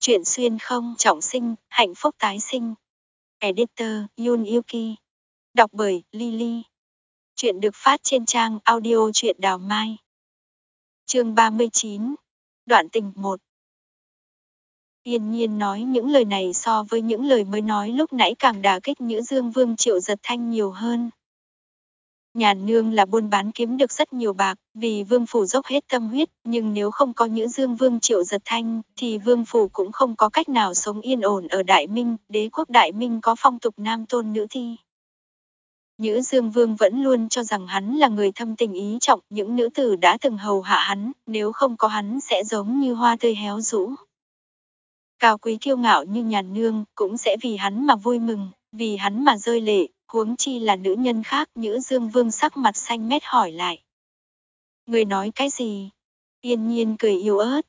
Chuyện xuyên không trọng sinh, hạnh phúc tái sinh. Editor Yun Yuki. Đọc bởi Lily. Chuyện được phát trên trang audio truyện đào mai. chương 39. Đoạn tình 1. Yên nhiên nói những lời này so với những lời mới nói lúc nãy càng đả kích Nhữ Dương Vương Triệu Giật Thanh nhiều hơn. Nhàn nương là buôn bán kiếm được rất nhiều bạc, vì vương phủ dốc hết tâm huyết, nhưng nếu không có những Dương Vương Triệu Giật Thanh, thì vương phủ cũng không có cách nào sống yên ổn ở Đại Minh, đế quốc Đại Minh có phong tục nam tôn nữ thi. Nhữ Dương Vương vẫn luôn cho rằng hắn là người thâm tình ý trọng, những nữ tử đã từng hầu hạ hắn, nếu không có hắn sẽ giống như hoa tươi héo rũ. Cao quý kiêu ngạo như nhàn nương, cũng sẽ vì hắn mà vui mừng, vì hắn mà rơi lệ, huống chi là nữ nhân khác, Nhữ Dương Vương sắc mặt xanh mét hỏi lại. Người nói cái gì? Yên nhiên cười yếu ớt.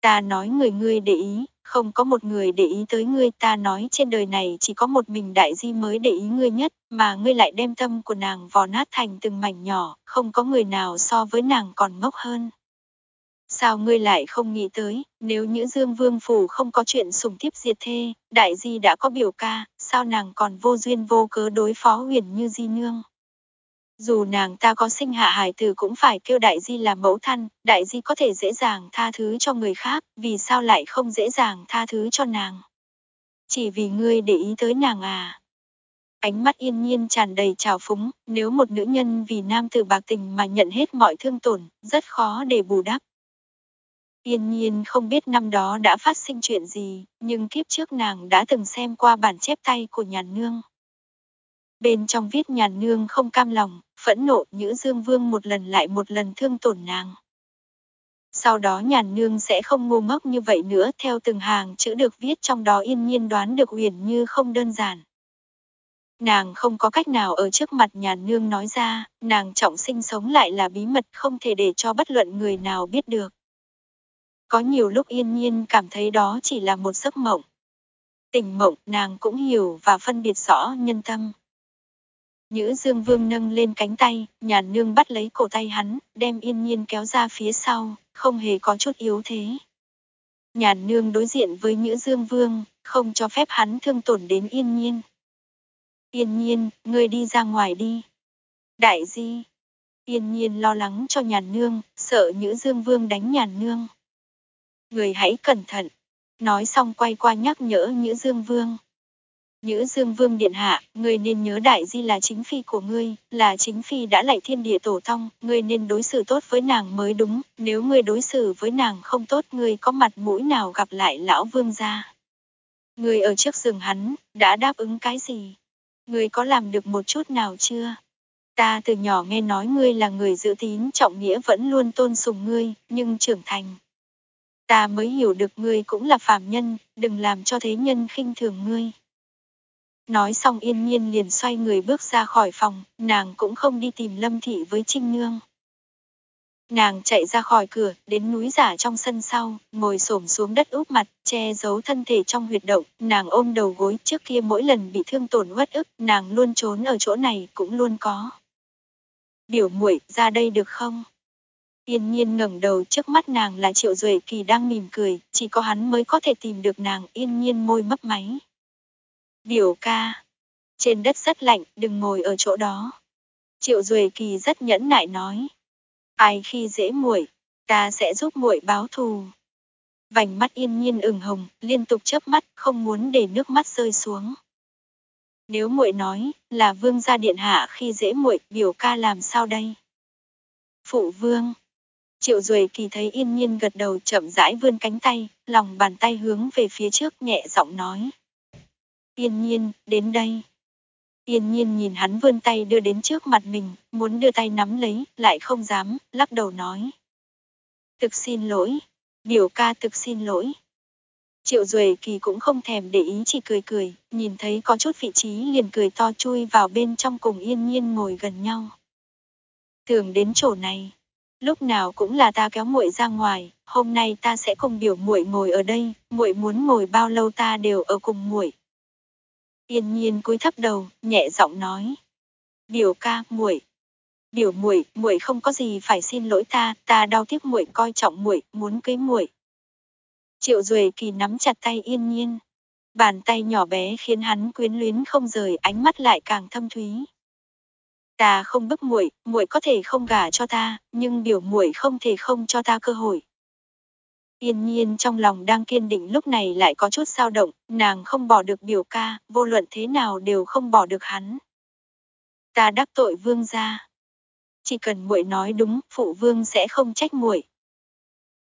Ta nói người ngươi để ý, không có một người để ý tới ngươi ta nói trên đời này chỉ có một mình đại di mới để ý ngươi nhất, mà ngươi lại đem tâm của nàng vò nát thành từng mảnh nhỏ, không có người nào so với nàng còn ngốc hơn. Sao ngươi lại không nghĩ tới, nếu Nhữ Dương Vương Phủ không có chuyện sủng thiếp diệt thê, đại di đã có biểu ca, sao nàng còn vô duyên vô cớ đối phó huyền như di nương. Dù nàng ta có sinh hạ hài tử cũng phải kêu đại di là mẫu thân, đại di có thể dễ dàng tha thứ cho người khác, vì sao lại không dễ dàng tha thứ cho nàng. Chỉ vì ngươi để ý tới nàng à. Ánh mắt yên nhiên tràn đầy trào phúng, nếu một nữ nhân vì nam tử bạc tình mà nhận hết mọi thương tổn, rất khó để bù đắp. Yên nhiên không biết năm đó đã phát sinh chuyện gì, nhưng kiếp trước nàng đã từng xem qua bản chép tay của nhàn nương. Bên trong viết nhàn nương không cam lòng, phẫn nộ Nhữ Dương Vương một lần lại một lần thương tổn nàng. Sau đó nhàn nương sẽ không ngu ngốc như vậy nữa theo từng hàng chữ được viết trong đó yên nhiên đoán được huyền như không đơn giản. Nàng không có cách nào ở trước mặt nhàn nương nói ra, nàng trọng sinh sống lại là bí mật không thể để cho bất luận người nào biết được. Có nhiều lúc yên nhiên cảm thấy đó chỉ là một giấc mộng. Tỉnh mộng nàng cũng hiểu và phân biệt rõ nhân tâm. Nhữ Dương Vương nâng lên cánh tay, nhàn nương bắt lấy cổ tay hắn, đem yên nhiên kéo ra phía sau, không hề có chút yếu thế. Nhàn nương đối diện với Nhữ Dương Vương, không cho phép hắn thương tổn đến yên nhiên. Yên nhiên, ngươi đi ra ngoài đi. Đại di. Yên nhiên lo lắng cho nhàn nương, sợ Nhữ Dương Vương đánh nhàn nương. Người hãy cẩn thận. Nói xong quay qua nhắc nhở Nhữ Dương Vương. Nhữ Dương Vương Điện Hạ, người nên nhớ đại di là chính phi của ngươi, là chính phi đã lạy thiên địa tổ tông, người nên đối xử tốt với nàng mới đúng, nếu ngươi đối xử với nàng không tốt ngươi có mặt mũi nào gặp lại lão vương gia. Người ở trước giường hắn, đã đáp ứng cái gì? Người có làm được một chút nào chưa? Ta từ nhỏ nghe nói ngươi là người giữ tín trọng nghĩa vẫn luôn tôn sùng ngươi, nhưng trưởng thành. Ta mới hiểu được ngươi cũng là phàm nhân, đừng làm cho thế nhân khinh thường ngươi. Nói xong yên nhiên liền xoay người bước ra khỏi phòng, nàng cũng không đi tìm lâm thị với Trinh Nương. Nàng chạy ra khỏi cửa, đến núi giả trong sân sau, ngồi xổm xuống đất úp mặt, che giấu thân thể trong huyệt động, nàng ôm đầu gối trước kia mỗi lần bị thương tổn uất ức, nàng luôn trốn ở chỗ này cũng luôn có. Biểu muội ra đây được không? Yên nhiên ngẩng đầu trước mắt nàng là Triệu Duệ Kỳ đang mỉm cười, chỉ có hắn mới có thể tìm được nàng, yên nhiên môi mấp máy. Biểu ca. Trên đất rất lạnh, đừng ngồi ở chỗ đó. Triệu Duệ Kỳ rất nhẫn nại nói. Ai khi dễ muội, ta sẽ giúp muội báo thù. Vành mắt yên nhiên ửng hồng, liên tục chớp mắt, không muốn để nước mắt rơi xuống. Nếu muội nói là vương gia điện hạ khi dễ muội, biểu ca làm sao đây? Phụ vương. Triệu Duệ Kỳ thấy yên nhiên gật đầu chậm rãi vươn cánh tay, lòng bàn tay hướng về phía trước nhẹ giọng nói. Yên nhiên, đến đây. Yên nhiên nhìn hắn vươn tay đưa đến trước mặt mình, muốn đưa tay nắm lấy, lại không dám, lắc đầu nói. Thực xin lỗi, biểu ca thực xin lỗi. Triệu Duệ Kỳ cũng không thèm để ý chỉ cười cười, nhìn thấy có chút vị trí liền cười to chui vào bên trong cùng yên nhiên ngồi gần nhau. Thường đến chỗ này, lúc nào cũng là ta kéo muội ra ngoài, hôm nay ta sẽ cùng biểu muội ngồi ở đây, muội muốn ngồi bao lâu ta đều ở cùng muội. Yên nhiên cúi thấp đầu, nhẹ giọng nói. Biểu ca, muội. Biểu muội, muội không có gì phải xin lỗi ta, ta đau tiếc muội coi trọng muội, muốn cưới muội. Triệu Duệ Kỳ nắm chặt tay yên nhiên. Bàn tay nhỏ bé khiến hắn quyến luyến không rời ánh mắt lại càng thâm thúy. Ta không bức muội, muội có thể không gả cho ta, nhưng biểu muội không thể không cho ta cơ hội. Yên nhiên trong lòng đang kiên định lúc này lại có chút dao động, nàng không bỏ được biểu ca, vô luận thế nào đều không bỏ được hắn. Ta đắc tội vương gia. Chỉ cần muội nói đúng, phụ vương sẽ không trách muội.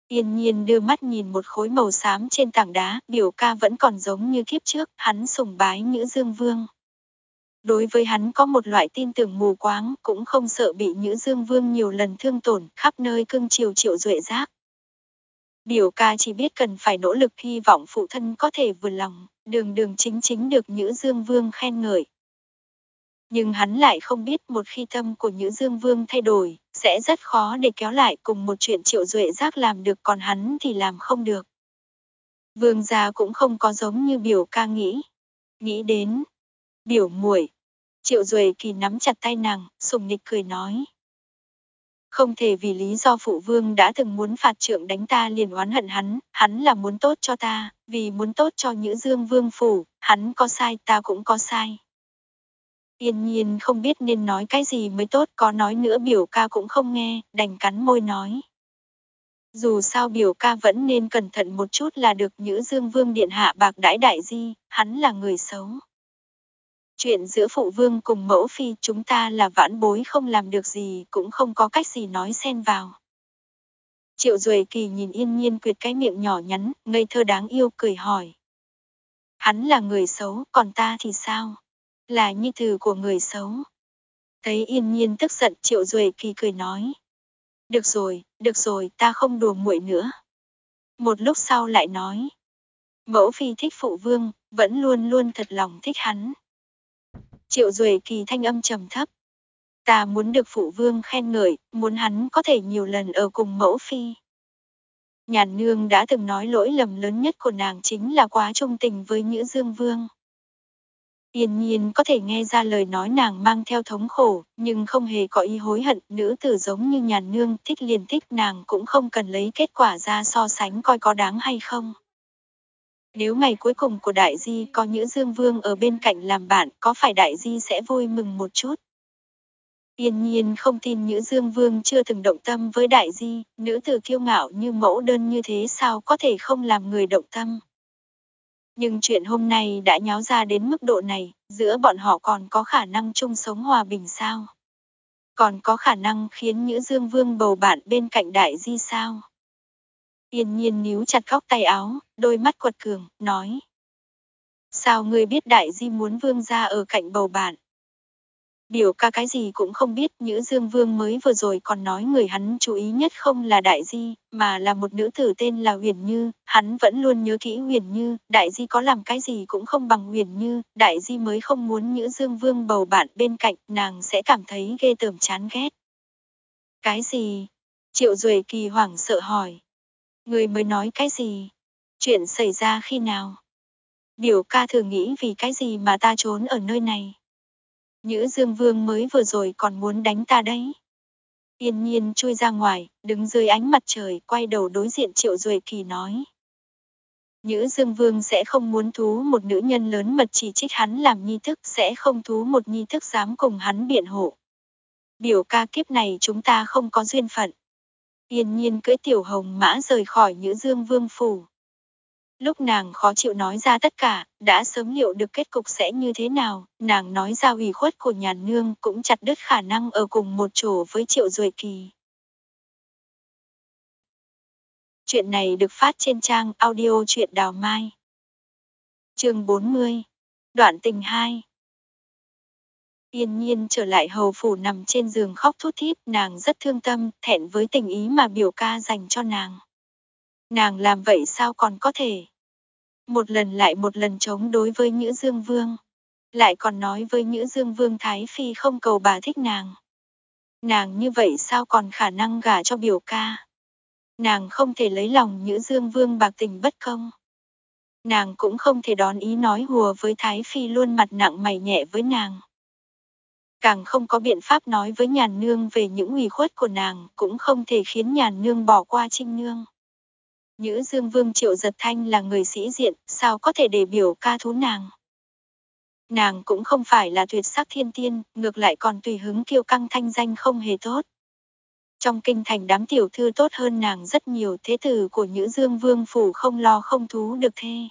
Yên nhiên đưa mắt nhìn một khối màu xám trên tảng đá, biểu ca vẫn còn giống như kiếp trước, hắn sùng bái Nhữ Dương Vương. Đối với hắn có một loại tin tưởng mù quáng, cũng không sợ bị Nhữ Dương Vương nhiều lần thương tổn, khắp nơi cưng chiều triệu duệ giác. Biểu ca chỉ biết cần phải nỗ lực hy vọng phụ thân có thể vừa lòng, đường đường chính chính được Nhữ Dương Vương khen ngợi. Nhưng hắn lại không biết một khi tâm của Nhữ Dương Vương thay đổi, sẽ rất khó để kéo lại cùng một chuyện triệu duệ giác làm được còn hắn thì làm không được. Vương gia cũng không có giống như biểu ca nghĩ. Nghĩ đến, biểu muội triệu duệ kỳ nắm chặt tay nàng, sùng nịch cười nói. Không thể vì lý do phụ vương đã từng muốn phạt trượng đánh ta liền oán hận hắn, hắn là muốn tốt cho ta, vì muốn tốt cho Nhữ Dương Vương phủ, hắn có sai ta cũng có sai. Yên nhiên không biết nên nói cái gì mới tốt, có nói nữa biểu ca cũng không nghe, đành cắn môi nói. Dù sao biểu ca vẫn nên cẩn thận một chút là được Nhữ Dương Vương Điện Hạ bạc đãi đại di, hắn là người xấu. Chuyện giữa phụ vương cùng mẫu phi chúng ta là vãn bối không làm được gì, cũng không có cách gì nói xen vào. Triệu Duệ Kỳ nhìn yên nhiên quyệt cái miệng nhỏ nhắn, ngây thơ đáng yêu cười hỏi. Hắn là người xấu, còn ta thì sao? Là nhi tử của người xấu. Thấy yên nhiên tức giận Triệu Duệ Kỳ cười nói. Được rồi, được rồi, ta không đùa muội nữa. Một lúc sau lại nói. Mẫu phi thích phụ vương, vẫn luôn luôn thật lòng thích hắn. Triệu Duệ Kỳ thanh âm trầm thấp. Ta muốn được phụ vương khen ngợi, muốn hắn có thể nhiều lần ở cùng mẫu phi. Nhàn nương đã từng nói lỗi lầm lớn nhất của nàng chính là quá trung tình với Nhữ Dương Vương. Yên nhiên có thể nghe ra lời nói nàng mang theo thống khổ, nhưng không hề có ý hối hận, nữ tử giống như nhàn nương, thích liền thích nàng cũng không cần lấy kết quả ra so sánh coi có đáng hay không. Nếu ngày cuối cùng của đại di có Nhữ Dương Vương ở bên cạnh làm bạn, có phải đại di sẽ vui mừng một chút? Yên nhiên không tin Nhữ Dương Vương chưa từng động tâm với đại di, nữ tử kiêu ngạo như mẫu đơn như thế sao có thể không làm người động tâm. Nhưng chuyện hôm nay đã nháo ra đến mức độ này, giữa bọn họ còn có khả năng chung sống hòa bình sao? Còn có khả năng khiến Nhữ Dương Vương bầu bạn bên cạnh đại di sao? Yên nhiên níu chặt góc tay áo, đôi mắt quật cường, nói. Sao ngươi biết đại di muốn vương ra ở cạnh bầu bạn? Biểu ca cái gì cũng không biết, Nhữ Dương Vương mới vừa rồi còn nói người hắn chú ý nhất không là Đại Di, mà là một nữ tử tên là Huyền Như, hắn vẫn luôn nhớ kỹ Huyền Như, Đại Di có làm cái gì cũng không bằng Huyền Như, Đại Di mới không muốn Nhữ Dương Vương bầu bạn bên cạnh, nàng sẽ cảm thấy ghê tởm chán ghét. Cái gì? Triệu Duệ kỳ hoảng sợ hỏi. Người mới nói cái gì? Chuyện xảy ra khi nào? Biểu ca thử nghĩ vì cái gì mà ta trốn ở nơi này. Nhữ Dương Vương mới vừa rồi còn muốn đánh ta đấy. Yên nhiên chui ra ngoài, đứng dưới ánh mặt trời, quay đầu đối diện Triệu Duệ Kỳ nói. Nhữ Dương Vương sẽ không muốn thú một nữ nhân lớn mật chỉ trích hắn làm nhi thức, sẽ không thú một nhi thức dám cùng hắn biện hộ. Biểu ca kiếp này chúng ta không có duyên phận. Yên nhiên cưỡi tiểu hồng mã rời khỏi Nhữ Dương Vương phủ. Lúc nàng khó chịu nói ra tất cả, đã sớm liệu được kết cục sẽ như thế nào, nàng nói ra ủy khuất của nhà nương cũng chặt đứt khả năng ở cùng một chỗ với triệu duệ kỳ. Chuyện này được phát trên trang audio truyện đào mai. chương 40, đoạn tình 2. Yên nhiên trở lại hầu phủ nằm trên giường khóc thút thít, nàng rất thương tâm, thẹn với tình ý mà biểu ca dành cho nàng. Nàng làm vậy sao còn có thể? Một lần lại một lần chống đối với Nhữ Dương Vương. Lại còn nói với Nhữ Dương Vương Thái Phi không cầu bà thích nàng. Nàng như vậy sao còn khả năng gả cho biểu ca? Nàng không thể lấy lòng Nhữ Dương Vương bạc tình bất công. Nàng cũng không thể đón ý nói hùa với Thái Phi luôn mặt nặng mày nhẹ với nàng càng không có biện pháp nói với nhàn nương về những ủy khuất của nàng, cũng không thể khiến nhàn nương bỏ qua trinh nương. Nhữ Dương Vương Triệu Giật Thanh là người sĩ diện, sao có thể để biểu ca thú nàng. Nàng cũng không phải là tuyệt sắc thiên tiên, ngược lại còn tùy hứng kiêu căng thanh danh không hề tốt. Trong kinh thành đám tiểu thư tốt hơn nàng rất nhiều thế tử của Nhữ Dương Vương Phủ không lo không thú được thê.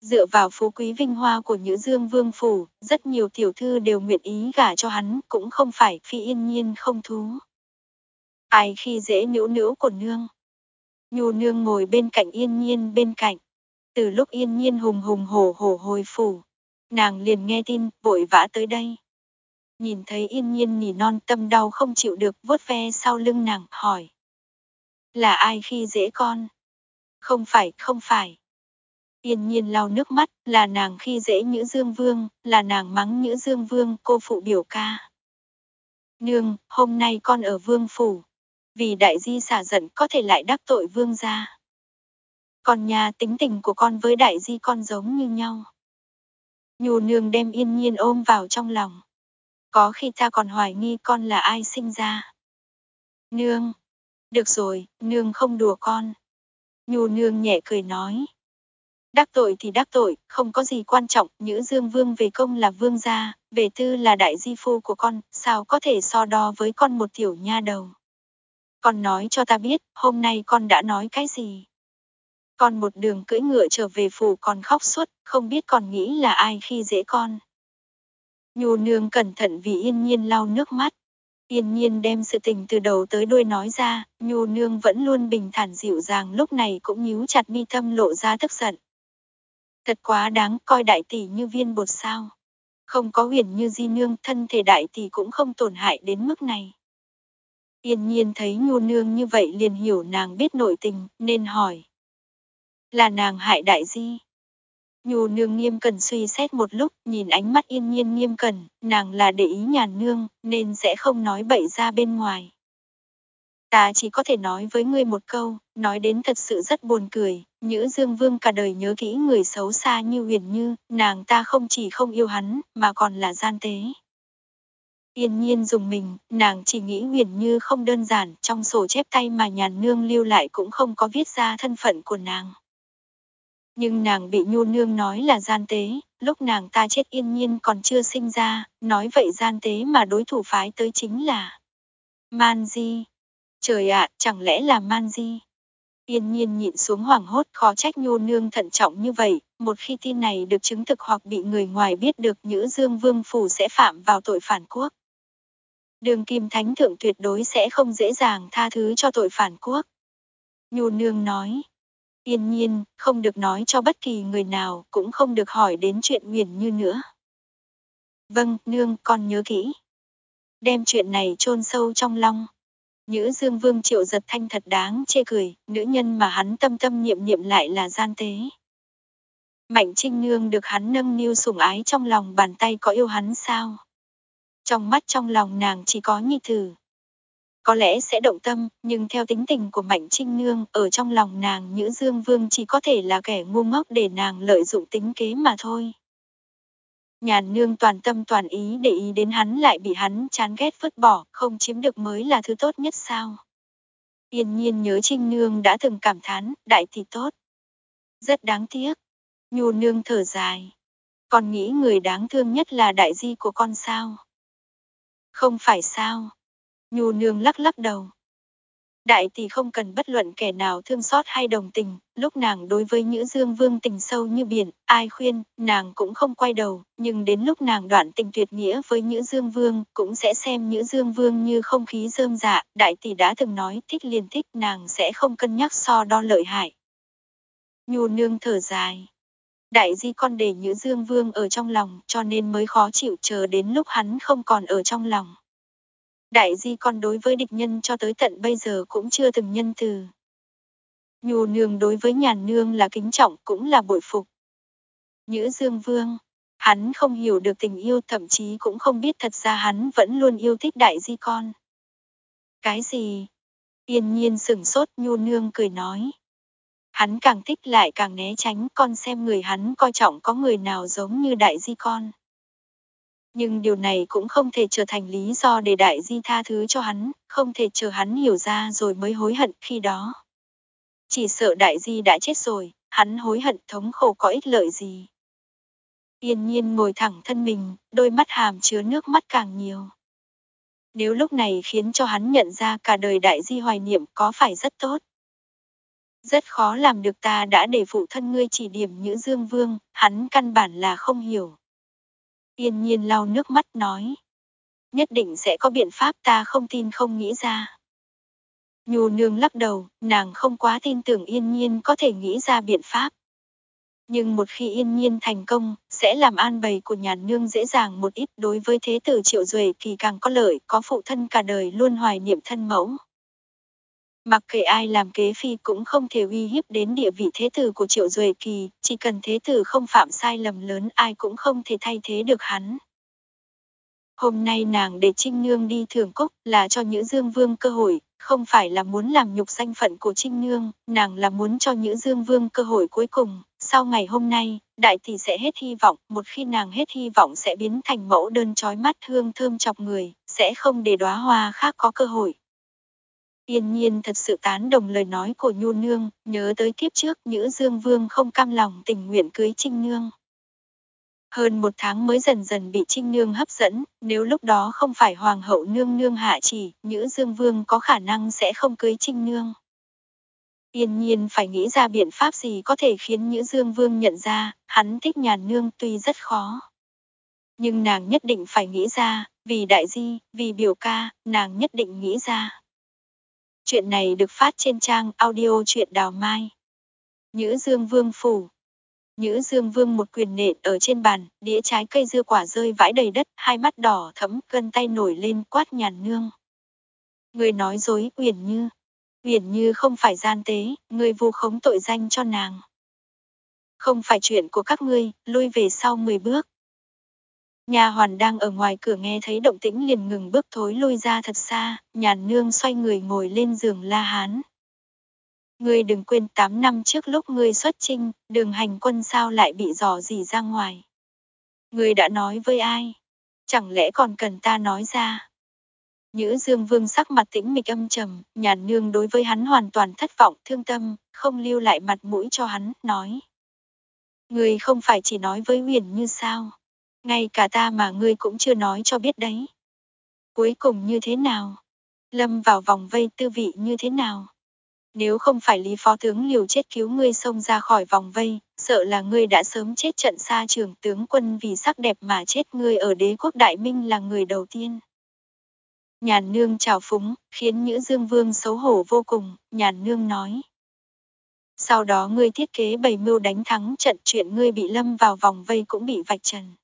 Dựa vào phú quý vinh hoa của Nhữ Dương Vương Phủ, rất nhiều tiểu thư đều nguyện ý gả cho hắn, cũng không phải phi yên nhiên không thú. Ai khi dễ nữ nữ của nương. Nhu nương ngồi bên cạnh yên nhiên bên cạnh. Từ lúc yên nhiên hùng hùng hổ hổ hồi phủ, nàng liền nghe tin, vội vã tới đây. Nhìn thấy yên nhiên nỉ non tâm đau không chịu được vuốt ve sau lưng nàng, hỏi. Là ai khi dễ con? Không phải, không phải. Yên nhiên lau nước mắt, là nàng khi dễ Nhữ Dương Vương, là nàng mắng Nhữ Dương Vương, cô phụ biểu ca. Nương, hôm nay con ở Vương Phủ. Vì đại di xả giận có thể lại đắc tội Vương gia. Còn nhà tính tình của con với đại di con giống như nhau. Nhù nương đem yên nhiên ôm vào trong lòng. Có khi ta còn hoài nghi con là ai sinh ra. Nương. Được rồi, nương không đùa con. Nhù nương nhẹ cười nói. Đắc tội thì đắc tội, không có gì quan trọng, Nhữ Dương Vương về công là vương gia, về tư là đại di phu của con, sao có thể so đo với con một tiểu nha đầu. Con nói cho ta biết, hôm nay con đã nói cái gì. Con một đường cưỡi ngựa trở về phủ còn khóc suốt, không biết còn nghĩ là ai khi dễ con. Nhu nương cẩn thận vì yên nhiên lau nước mắt. Yên nhiên đem sự tình từ đầu tới đuôi nói ra, nhu nương vẫn luôn bình thản dịu dàng lúc này cũng nhíu chặt mi thâm lộ ra tức giận. Thật quá đáng coi đại tỷ như viên bột sao. Không có huyền như di nương thân thể đại tỷ cũng không tổn hại đến mức này. Yên nhiên thấy nhu nương như vậy liền hiểu nàng biết nội tình, nên hỏi. Là nàng hại đại di. Nhu nương nghiêm cần suy xét một lúc, nhìn ánh mắt yên nhiên nghiêm cần, nàng là để ý nhàn nương, nên sẽ không nói bậy ra bên ngoài. Ta chỉ có thể nói với ngươi một câu, nói đến thật sự rất buồn cười, Nhữ Dương Vương cả đời nhớ kỹ người xấu xa như huyền như, nàng ta không chỉ không yêu hắn, mà còn là gian tế. Yên nhiên dùng mình, nàng chỉ nghĩ huyền như không đơn giản, trong sổ chép tay mà nhàn nương lưu lại cũng không có viết ra thân phận của nàng. Nhưng nàng bị nhu nương nói là gian tế, lúc nàng ta chết yên nhiên còn chưa sinh ra, nói vậy gian tế mà đối thủ phái tới chính là Man Di. Trời ạ, chẳng lẽ là Man Di? Yên nhiên nhịn xuống hoảng hốt khó trách nhu nương thận trọng như vậy, một khi tin này được chứng thực hoặc bị người ngoài biết được Nhữ Dương Vương Phủ sẽ phạm vào tội phản quốc. Đường kim thánh thượng tuyệt đối sẽ không dễ dàng tha thứ cho tội phản quốc. Nhu nương nói, yên nhiên, không được nói cho bất kỳ người nào, cũng không được hỏi đến chuyện huyền như nữa. Vâng, nương, con nhớ kỹ. Đem chuyện này chôn sâu trong lòng. Nhữ Dương Vương Triệu giật thanh thật đáng chê cười, nữ nhân mà hắn tâm tâm niệm niệm lại là gian tế. Mạnh Trinh Nương được hắn nâng niu sủng ái trong lòng bàn tay có yêu hắn sao? Trong mắt trong lòng nàng chỉ có nhi thử. Có lẽ sẽ động tâm, nhưng theo tính tình của Mạnh Trinh Nương, ở trong lòng nàng Nhữ Dương Vương chỉ có thể là kẻ ngu ngốc để nàng lợi dụng tính kế mà thôi. Nhàn nương toàn tâm toàn ý để ý đến hắn lại bị hắn chán ghét vứt bỏ, không chiếm được mới là thứ tốt nhất sao. Yên nhiên nhớ Trinh Nương đã từng cảm thán, đại thì tốt. Rất đáng tiếc. Nhu Nương thở dài. còn nghĩ người đáng thương nhất là đại di của con sao? Không phải sao? Nhu Nương lắc lắc đầu. Đại tỷ không cần bất luận kẻ nào thương xót hay đồng tình, lúc nàng đối với Nhữ Dương Vương tình sâu như biển, ai khuyên, nàng cũng không quay đầu, nhưng đến lúc nàng đoạn tình tuyệt nghĩa với Nhữ Dương Vương, cũng sẽ xem Nhữ Dương Vương như không khí rơm dạ, đại tỷ đã từng nói thích liền thích, nàng sẽ không cân nhắc so đo lợi hại. Nhu nương thở dài. Đại di con để Nhữ Dương Vương ở trong lòng, cho nên mới khó chịu chờ đến lúc hắn không còn ở trong lòng. Đại di con đối với địch nhân cho tới tận bây giờ cũng chưa từng nhân từ. Nhù nương đối với nhàn nương là kính trọng cũng là bội phục. Nhữ Dương Vương, hắn không hiểu được tình yêu thậm chí cũng không biết thật ra hắn vẫn luôn yêu thích đại di con. Cái gì? Yên nhiên sửng sốt nhu nương cười nói. Hắn càng thích lại càng né tránh con xem người hắn coi trọng có người nào giống như đại di con. Nhưng điều này cũng không thể trở thành lý do để đại di tha thứ cho hắn, không thể chờ hắn hiểu ra rồi mới hối hận khi đó. Chỉ sợ đại di đã chết rồi, hắn hối hận thống khổ có ích lợi gì. Yên nhiên ngồi thẳng thân mình, đôi mắt hàm chứa nước mắt càng nhiều. Nếu lúc này khiến cho hắn nhận ra cả đời đại di hoài niệm có phải rất tốt. Rất khó làm được ta đã để phụ thân ngươi chỉ điểm Nhữ Dương Vương, hắn căn bản là không hiểu. Yên nhiên lau nước mắt nói. Nhất định sẽ có biện pháp ta không tin không nghĩ ra. Nhu nương lắc đầu, nàng không quá tin tưởng yên nhiên có thể nghĩ ra biện pháp. Nhưng một khi yên nhiên thành công, sẽ làm an bày của nhà nương dễ dàng một ít đối với thế tử triệu duệ thì càng có lợi, có phụ thân cả đời luôn hoài niệm thân mẫu. Mặc kệ ai làm kế phi cũng không thể uy hiếp đến địa vị thế tử của triệu duệ kỳ, chỉ cần thế tử không phạm sai lầm lớn ai cũng không thể thay thế được hắn. Hôm nay nàng để Trinh Nương đi thưởng cúc là cho Nhữ Dương Vương cơ hội, không phải là muốn làm nhục danh phận của Trinh Nương, nàng là muốn cho Nhữ Dương Vương cơ hội cuối cùng, sau ngày hôm nay, đại tỷ sẽ hết hy vọng, một khi nàng hết hy vọng sẽ biến thành mẫu đơn trói mắt hương thơm chọc người, sẽ không để đóa hoa khác có cơ hội. Yên nhiên thật sự tán đồng lời nói của Nhu Nương, nhớ tới kiếp trước Nhữ Dương Vương không cam lòng tình nguyện cưới Trinh Nương. Hơn một tháng mới dần dần bị Trinh Nương hấp dẫn, nếu lúc đó không phải Hoàng hậu Nương Nương hạ chỉ, Nhữ Dương Vương có khả năng sẽ không cưới Trinh Nương. Yên nhiên phải nghĩ ra biện pháp gì có thể khiến Nhữ Dương Vương nhận ra, hắn thích nhà nương tuy rất khó. Nhưng nàng nhất định phải nghĩ ra, vì đại di, vì biểu ca, nàng nhất định nghĩ ra. Chuyện này được phát trên trang audio chuyện đào mai. Nhữ Dương Vương Phủ Nhữ Dương Vương một quyền nện ở trên bàn, đĩa trái cây dưa quả rơi vãi đầy đất, hai mắt đỏ thấm, gân tay nổi lên quát nhàn nương. Người nói dối, Uyển Như. Uyển Như không phải gian tế, người vu khống tội danh cho nàng. Không phải chuyện của các ngươi, lui về sau 10 bước. Nhà hoàn đang ở ngoài cửa nghe thấy động tĩnh liền ngừng bước thối lui ra thật xa, nhàn nương xoay người ngồi lên giường la hán. Ngươi đừng quên 8 năm trước lúc ngươi xuất trinh, đường hành quân sao lại bị dò dỉ ra ngoài. Ngươi đã nói với ai? Chẳng lẽ còn cần ta nói ra? Nhữ Dương Vương sắc mặt tĩnh mịch âm trầm, nhàn nương đối với hắn hoàn toàn thất vọng, thương tâm, không lưu lại mặt mũi cho hắn, nói. Ngươi không phải chỉ nói với huyền như sao? Ngay cả ta mà ngươi cũng chưa nói cho biết đấy. Cuối cùng như thế nào? Lâm vào vòng vây tư vị như thế nào? Nếu không phải Lý Phó Tướng liều chết cứu ngươi xông ra khỏi vòng vây, sợ là ngươi đã sớm chết trận xa trường tướng quân vì sắc đẹp mà chết ngươi ở đế quốc Đại Minh là người đầu tiên. Nhàn nương chào phúng, khiến Nhữ Dương Vương xấu hổ vô cùng, nhàn nương nói. Sau đó ngươi thiết kế bày mưu đánh thắng trận chuyện ngươi bị lâm vào vòng vây cũng bị vạch trần.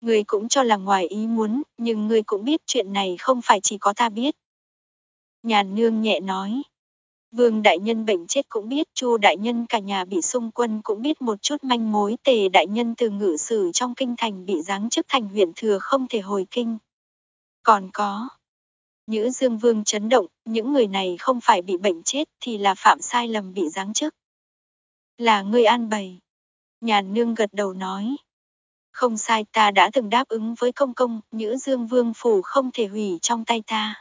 Ngươi cũng cho là ngoài ý muốn, nhưng ngươi cũng biết chuyện này không phải chỉ có ta biết. Nhàn nương nhẹ nói. Vương đại nhân bệnh chết cũng biết, Chu đại nhân cả nhà bị xung quân cũng biết một chút manh mối, Tề đại nhân từ ngự sử trong kinh thành bị giáng chức thành huyện thừa không thể hồi kinh. Còn có, Nhữ Dương Vương chấn động, những người này không phải bị bệnh chết thì là phạm sai lầm bị giáng chức. Là ngươi an bày. Nhàn nương gật đầu nói. Không sai ta đã từng đáp ứng với công công, Nhữ Dương Vương phủ không thể hủy trong tay ta.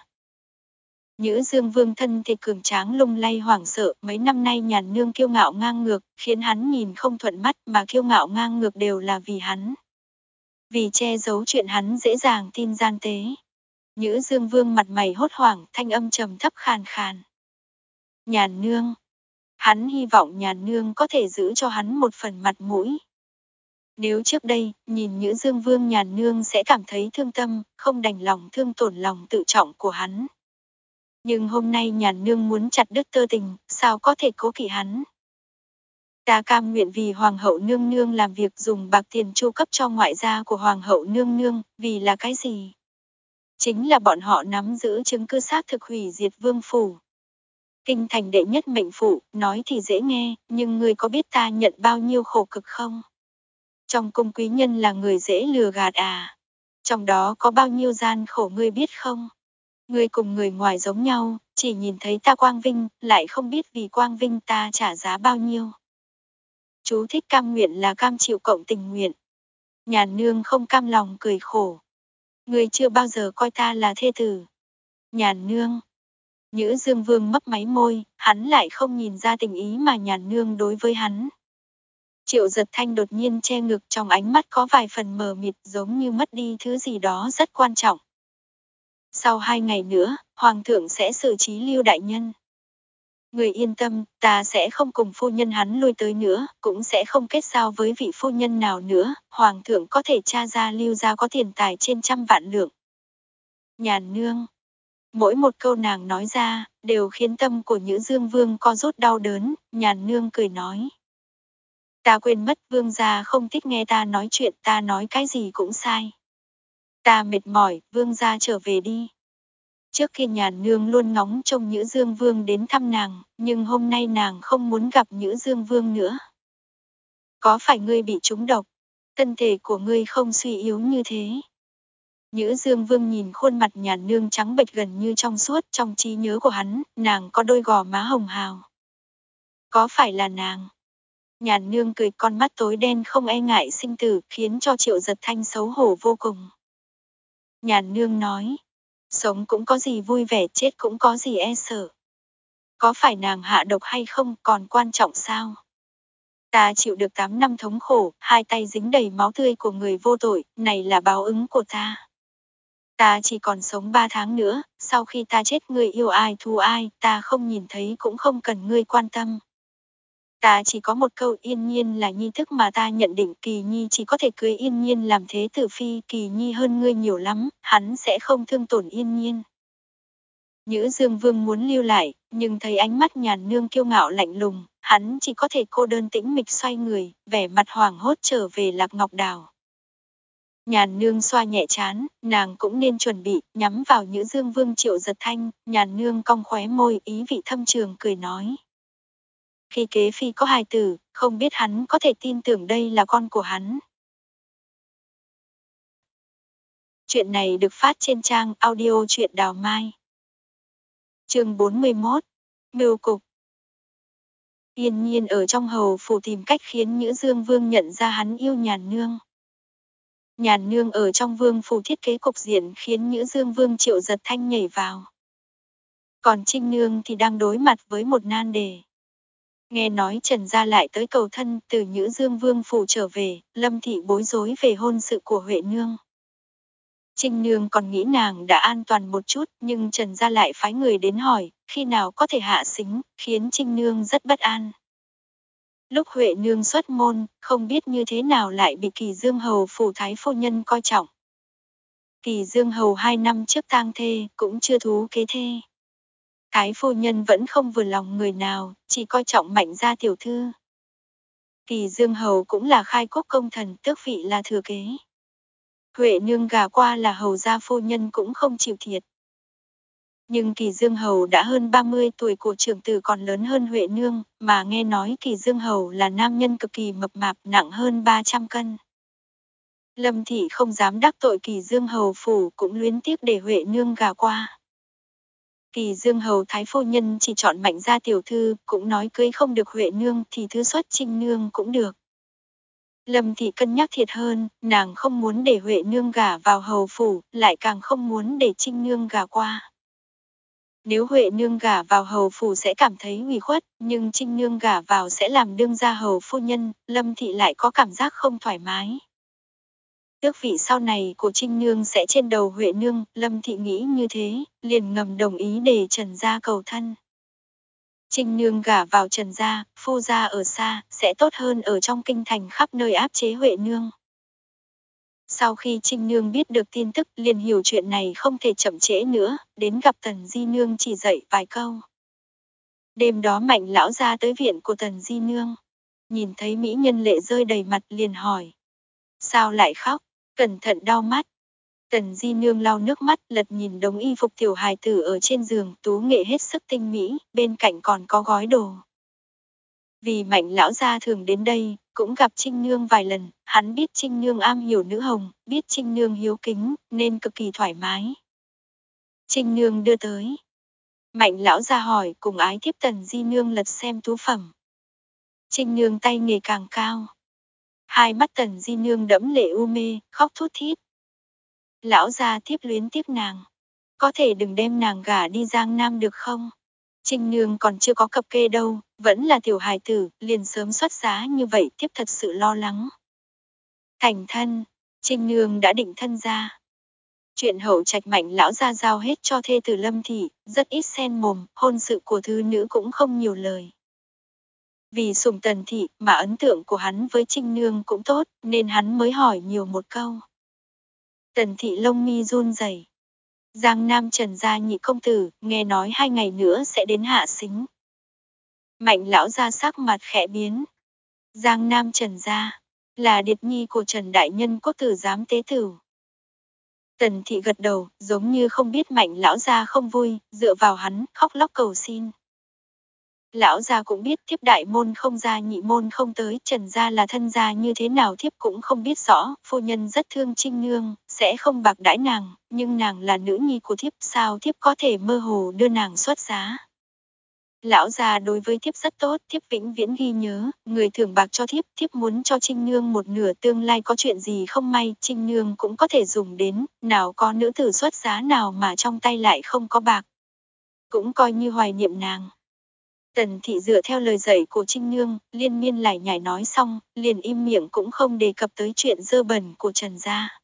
Nhữ Dương Vương thân thì cường tráng lung lay hoảng sợ, mấy năm nay nhàn nương kiêu ngạo ngang ngược, khiến hắn nhìn không thuận mắt mà kiêu ngạo ngang ngược đều là vì hắn. Vì che giấu chuyện hắn dễ dàng tin gian tế. Nhữ Dương Vương mặt mày hốt hoảng, thanh âm trầm thấp khàn khàn. Nhàn nương. Hắn hy vọng nhàn nương có thể giữ cho hắn một phần mặt mũi. Nếu trước đây, nhìn Nhữ Dương Vương nhàn nương sẽ cảm thấy thương tâm, không đành lòng thương tổn lòng tự trọng của hắn. Nhưng hôm nay nhàn nương muốn chặt đứt tơ tình, sao có thể cố kỵ hắn. Ta cam nguyện vì Hoàng hậu nương nương làm việc dùng bạc tiền chu cấp cho ngoại gia của Hoàng hậu nương nương, vì là cái gì? Chính là bọn họ nắm giữ chứng cứ xác thực hủy diệt vương phủ. Kinh thành đệ nhất mệnh phủ, nói thì dễ nghe, nhưng ngươi có biết ta nhận bao nhiêu khổ cực không? Trong cung quý nhân là người dễ lừa gạt à? Trong đó có bao nhiêu gian khổ ngươi biết không? Ngươi cùng người ngoài giống nhau, chỉ nhìn thấy ta quang vinh, lại không biết vì quang vinh ta trả giá bao nhiêu. Chú thích cam nguyện là cam chịu cộng tình nguyện. Nhàn nương không cam lòng cười khổ. Ngươi chưa bao giờ coi ta là thê tử. Nhàn nương. Nhữ Dương Vương mấp máy môi, hắn lại không nhìn ra tình ý mà nhàn nương đối với hắn. Triệu giật thanh đột nhiên che ngực trong ánh mắt có vài phần mờ mịt giống như mất đi thứ gì đó rất quan trọng. Sau hai ngày nữa, Hoàng thượng sẽ xử trí lưu đại nhân. Người yên tâm, ta sẽ không cùng phu nhân hắn lui tới nữa, cũng sẽ không kết giao với vị phu nhân nào nữa, Hoàng thượng có thể tra ra lưu ra có tiền tài trên trăm vạn lượng. Nhàn nương, Mỗi một câu nàng nói ra, đều khiến tâm của Nhữ Dương Vương co rút đau đớn, nhàn nương cười nói. Ta quên mất vương gia không thích nghe ta nói chuyện ta nói cái gì cũng sai. Ta mệt mỏi, vương gia trở về đi. Trước khi nhàn nương luôn ngóng trông Nhữ Dương Vương đến thăm nàng, nhưng hôm nay nàng không muốn gặp Nhữ Dương Vương nữa. Có phải ngươi bị trúng độc? Thân thể của ngươi không suy yếu như thế. Nhữ Dương Vương nhìn khuôn mặt nhàn nương trắng bệch gần như trong suốt trong trí nhớ của hắn, nàng có đôi gò má hồng hào. Có phải là nàng? Nhàn nương cười con mắt tối đen không e ngại sinh tử khiến cho triệu giật thanh xấu hổ vô cùng. Nhàn nương nói, sống cũng có gì vui vẻ chết cũng có gì e sợ. Có phải nàng hạ độc hay không còn quan trọng sao? Ta chịu được 8 năm thống khổ, hai tay dính đầy máu tươi của người vô tội, này là báo ứng của ta. Ta chỉ còn sống 3 tháng nữa, sau khi ta chết người yêu ai thù ai, ta không nhìn thấy cũng không cần ngươi quan tâm. Ta chỉ có một câu yên nhiên là nhi thức mà ta nhận định kỳ nhi chỉ có thể cưới yên nhiên làm thế tử phi kỳ nhi hơn ngươi nhiều lắm, hắn sẽ không thương tổn yên nhiên. Nhữ Dương Vương muốn lưu lại, nhưng thấy ánh mắt nhàn nương kiêu ngạo lạnh lùng, hắn chỉ có thể cô đơn tĩnh mịch xoay người, vẻ mặt hoảng hốt trở về Lạc Ngọc Đào. Nhàn nương xoa nhẹ chán, nàng cũng nên chuẩn bị, nhắm vào Nhữ Dương Vương triệu giật thanh, nhàn nương cong khóe môi ý vị thâm trường cười nói. Khi kế phi có hài tử, không biết hắn có thể tin tưởng đây là con của hắn. Chuyện này được phát trên trang audio truyện đào mai. chương 41, Mưu Cục Yên nhiên ở trong hầu phủ tìm cách khiến Nhữ Dương Vương nhận ra hắn yêu nhàn nương. Nhàn nương ở trong vương phủ thiết kế cục diện khiến Nhữ Dương Vương triệu giật thanh nhảy vào. Còn Trinh Nương thì đang đối mặt với một nan đề. Nghe nói Trần Gia lại tới cầu thân từ Nhữ Dương Vương phủ trở về, Lâm Thị bối rối về hôn sự của Huệ Nương. Trinh Nương còn nghĩ nàng đã an toàn một chút nhưng Trần Gia lại phái người đến hỏi, khi nào có thể hạ xính, khiến Trinh Nương rất bất an. Lúc Huệ Nương xuất môn, không biết như thế nào lại bị Kỳ Dương Hầu phủ thái phu nhân coi trọng. Kỳ Dương Hầu hai năm trước tang thê, cũng chưa thú kế thê. Thái phu nhân vẫn không vừa lòng người nào, chỉ coi trọng mạnh gia tiểu thư. Kỳ Dương Hầu cũng là khai quốc công thần tước vị là thừa kế. Huệ nương gà qua là hầu gia phu nhân cũng không chịu thiệt. Nhưng Kỳ Dương Hầu đã hơn 30 tuổi của trưởng tử còn lớn hơn Huệ Nương, mà nghe nói Kỳ Dương Hầu là nam nhân cực kỳ mập mạp nặng hơn 300 cân. Lâm Thị không dám đắc tội Kỳ Dương Hầu phủ cũng luyến tiếc để Huệ Nương gà qua. Kỳ Dương Hầu Thái Phu Nhân chỉ chọn mạnh gia tiểu thư, cũng nói cưới không được Huệ Nương thì thứ xuất Trinh Nương cũng được. Lâm Thị cân nhắc thiệt hơn, nàng không muốn để Huệ Nương gả vào hầu phủ, lại càng không muốn để Trinh Nương gả qua. Nếu Huệ Nương gả vào hầu phủ sẽ cảm thấy ủy khuất, nhưng Trinh Nương gả vào sẽ làm đương gia hầu phu nhân, Lâm Thị lại có cảm giác không thoải mái. Tước vị sau này của Trinh Nương sẽ trên đầu Huệ Nương, Lâm Thị nghĩ như thế, liền ngầm đồng ý để Trần Gia cầu thân. Trinh Nương gả vào Trần Gia, phu gia ở xa, sẽ tốt hơn ở trong kinh thành khắp nơi áp chế Huệ Nương. Sau khi Trinh Nương biết được tin tức liền hiểu chuyện này không thể chậm trễ nữa, đến gặp Tần Di Nương chỉ dạy vài câu. Đêm đó mạnh lão ra tới viện của Tần Di Nương. Nhìn thấy mỹ nhân lệ rơi đầy mặt liền hỏi. Sao lại khóc? Cẩn thận đau mắt. Tần Di Nương lau nước mắt lật nhìn đống y phục tiểu hài tử ở trên giường tú nghệ hết sức tinh mỹ, bên cạnh còn có gói đồ. Vì mạnh lão gia thường đến đây, cũng gặp Trinh Nương vài lần, hắn biết Trinh Nương am hiểu nữ hồng, biết Trinh Nương hiếu kính, nên cực kỳ thoải mái. Trinh Nương đưa tới. Mạnh lão ra hỏi cùng ái Thiếp tần di nương lật xem tú phẩm. Trinh Nương tay nghề càng cao. Hai mắt tần di nương đẫm lệ u mê, khóc thút thít. Lão gia tiếp luyến tiếp nàng. có thể đừng đem nàng gả đi Giang Nam được không? Trinh Nương còn chưa có cập kê đâu, vẫn là tiểu hài tử, liền sớm xuất giá như vậy tiếp thật sự lo lắng. Thành thân, Trinh Nương đã định thân ra. Chuyện hậu trạch mạnh lão ra giao hết cho thê tử lâm thị, rất ít xen mồm, hôn sự của thư nữ cũng không nhiều lời. Vì sùng tần thị mà ấn tượng của hắn với Trinh Nương cũng tốt, nên hắn mới hỏi nhiều một câu. Tần thị lông mi run rẩy. Giang Nam Trần gia nhị công tử, nghe nói hai ngày nữa sẽ đến hạ xính. Mạnh lão ra sắc mặt khẽ biến. Giang Nam Trần gia, là điệt nhi của Trần Đại Nhân quốc tử giám tế tử. Tần thị gật đầu, giống như không biết mạnh lão gia không vui, dựa vào hắn, khóc lóc cầu xin. Lão gia cũng biết thiếp đại môn không ra nhị môn không tới, trần gia là thân gia như thế nào thiếp cũng không biết rõ, phu nhân rất thương trinh nương, sẽ không bạc đãi nàng, nhưng nàng là nữ nhi của thiếp, sao thiếp có thể mơ hồ đưa nàng xuất giá. Lão già đối với thiếp rất tốt, thiếp vĩnh viễn ghi nhớ, người thưởng bạc cho thiếp, thiếp muốn cho Trinh Nương một nửa tương lai có chuyện gì không may, Trinh Nương cũng có thể dùng đến, nào có nữ tử xuất giá nào mà trong tay lại không có bạc. Cũng coi như hoài niệm nàng. Tần thị dựa theo lời dạy của Trinh Nương, liên miên lại nhảy nói xong, liền im miệng cũng không đề cập tới chuyện dơ bẩn của Trần Gia.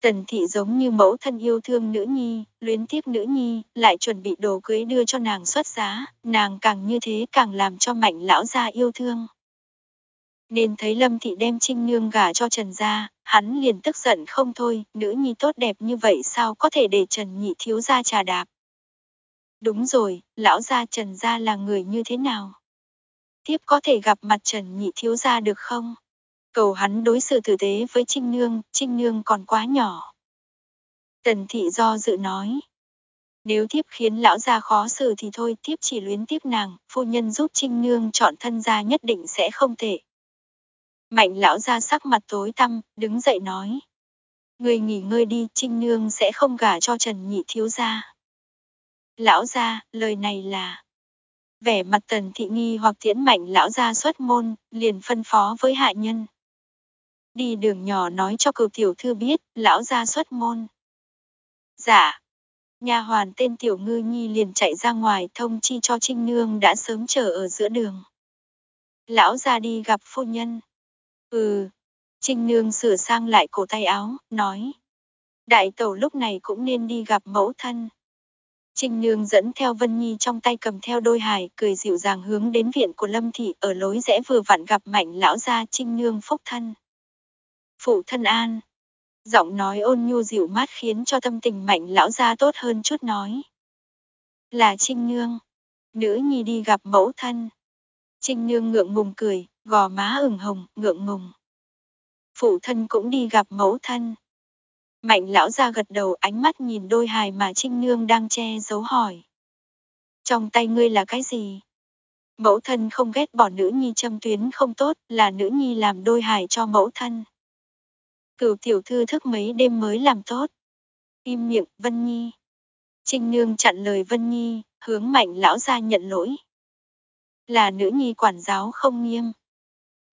Tần thị giống như mẫu thân yêu thương nữ nhi, luyến tiếc nữ nhi, lại chuẩn bị đồ cưới đưa cho nàng xuất giá, nàng càng như thế càng làm cho mạnh lão gia yêu thương. Nên thấy Lâm thị đem Trinh Nương gả cho Trần gia, hắn liền tức giận không thôi, nữ nhi tốt đẹp như vậy sao có thể để Trần nhị thiếu gia trà đạp. Đúng rồi, lão gia Trần gia là người như thế nào? Tiếp có thể gặp mặt Trần nhị thiếu gia được không? Cầu hắn đối xử tử tế với Trinh Nương, Trinh Nương còn quá nhỏ. Tần thị do dự nói. Nếu thiếp khiến lão gia khó xử thì thôi, thiếp chỉ luyến tiếc nàng, phu nhân giúp Trinh Nương chọn thân gia nhất định sẽ không thể. Mạnh lão gia sắc mặt tối tăm, đứng dậy nói. Người nghỉ ngơi đi, Trinh Nương sẽ không gả cho Trần Nhị thiếu gia. Lão gia, lời này là... Vẻ mặt tần thị nghi hoặc tiễn mạnh lão gia xuất môn, liền phân phó với hạ nhân. Đi đường nhỏ nói cho cửu tiểu thư biết, lão gia xuất môn. Dạ. Nhà hoàn tên tiểu ngư nhi liền chạy ra ngoài thông chi cho Trinh Nương đã sớm chờ ở giữa đường. Lão ra đi gặp phu nhân. Ừ. Trinh Nương sửa sang lại cổ tay áo, nói. Đại tẩu lúc này cũng nên đi gặp mẫu thân. Trinh Nương dẫn theo Vân Nhi trong tay cầm theo đôi hài, cười dịu dàng hướng đến viện của Lâm Thị ở lối rẽ vừa vặn gặp mạnh lão gia Trinh Nương phúc thân. Phụ thân an. Giọng nói ôn nhu dịu mát khiến cho tâm tình mạnh lão gia tốt hơn chút nói. Là Trinh Nương. Nữ nhi đi gặp mẫu thân. Trinh Nương ngượng ngùng cười, gò má ửng hồng, ngượng ngùng. Phụ thân cũng đi gặp mẫu thân. Mạnh lão ra gật đầu ánh mắt nhìn đôi hài mà Trinh Nương đang che giấu hỏi. Trong tay ngươi là cái gì? Mẫu thân không ghét bỏ nữ nhi châm tuyến không tốt, là nữ nhi làm đôi hài cho mẫu thân. Cửu tiểu thư thức mấy đêm mới làm tốt. Im miệng, Vân Nhi. Trinh Nương chặn lời Vân Nhi, hướng mạnh lão ra nhận lỗi. Là nữ nhi quản giáo không nghiêm.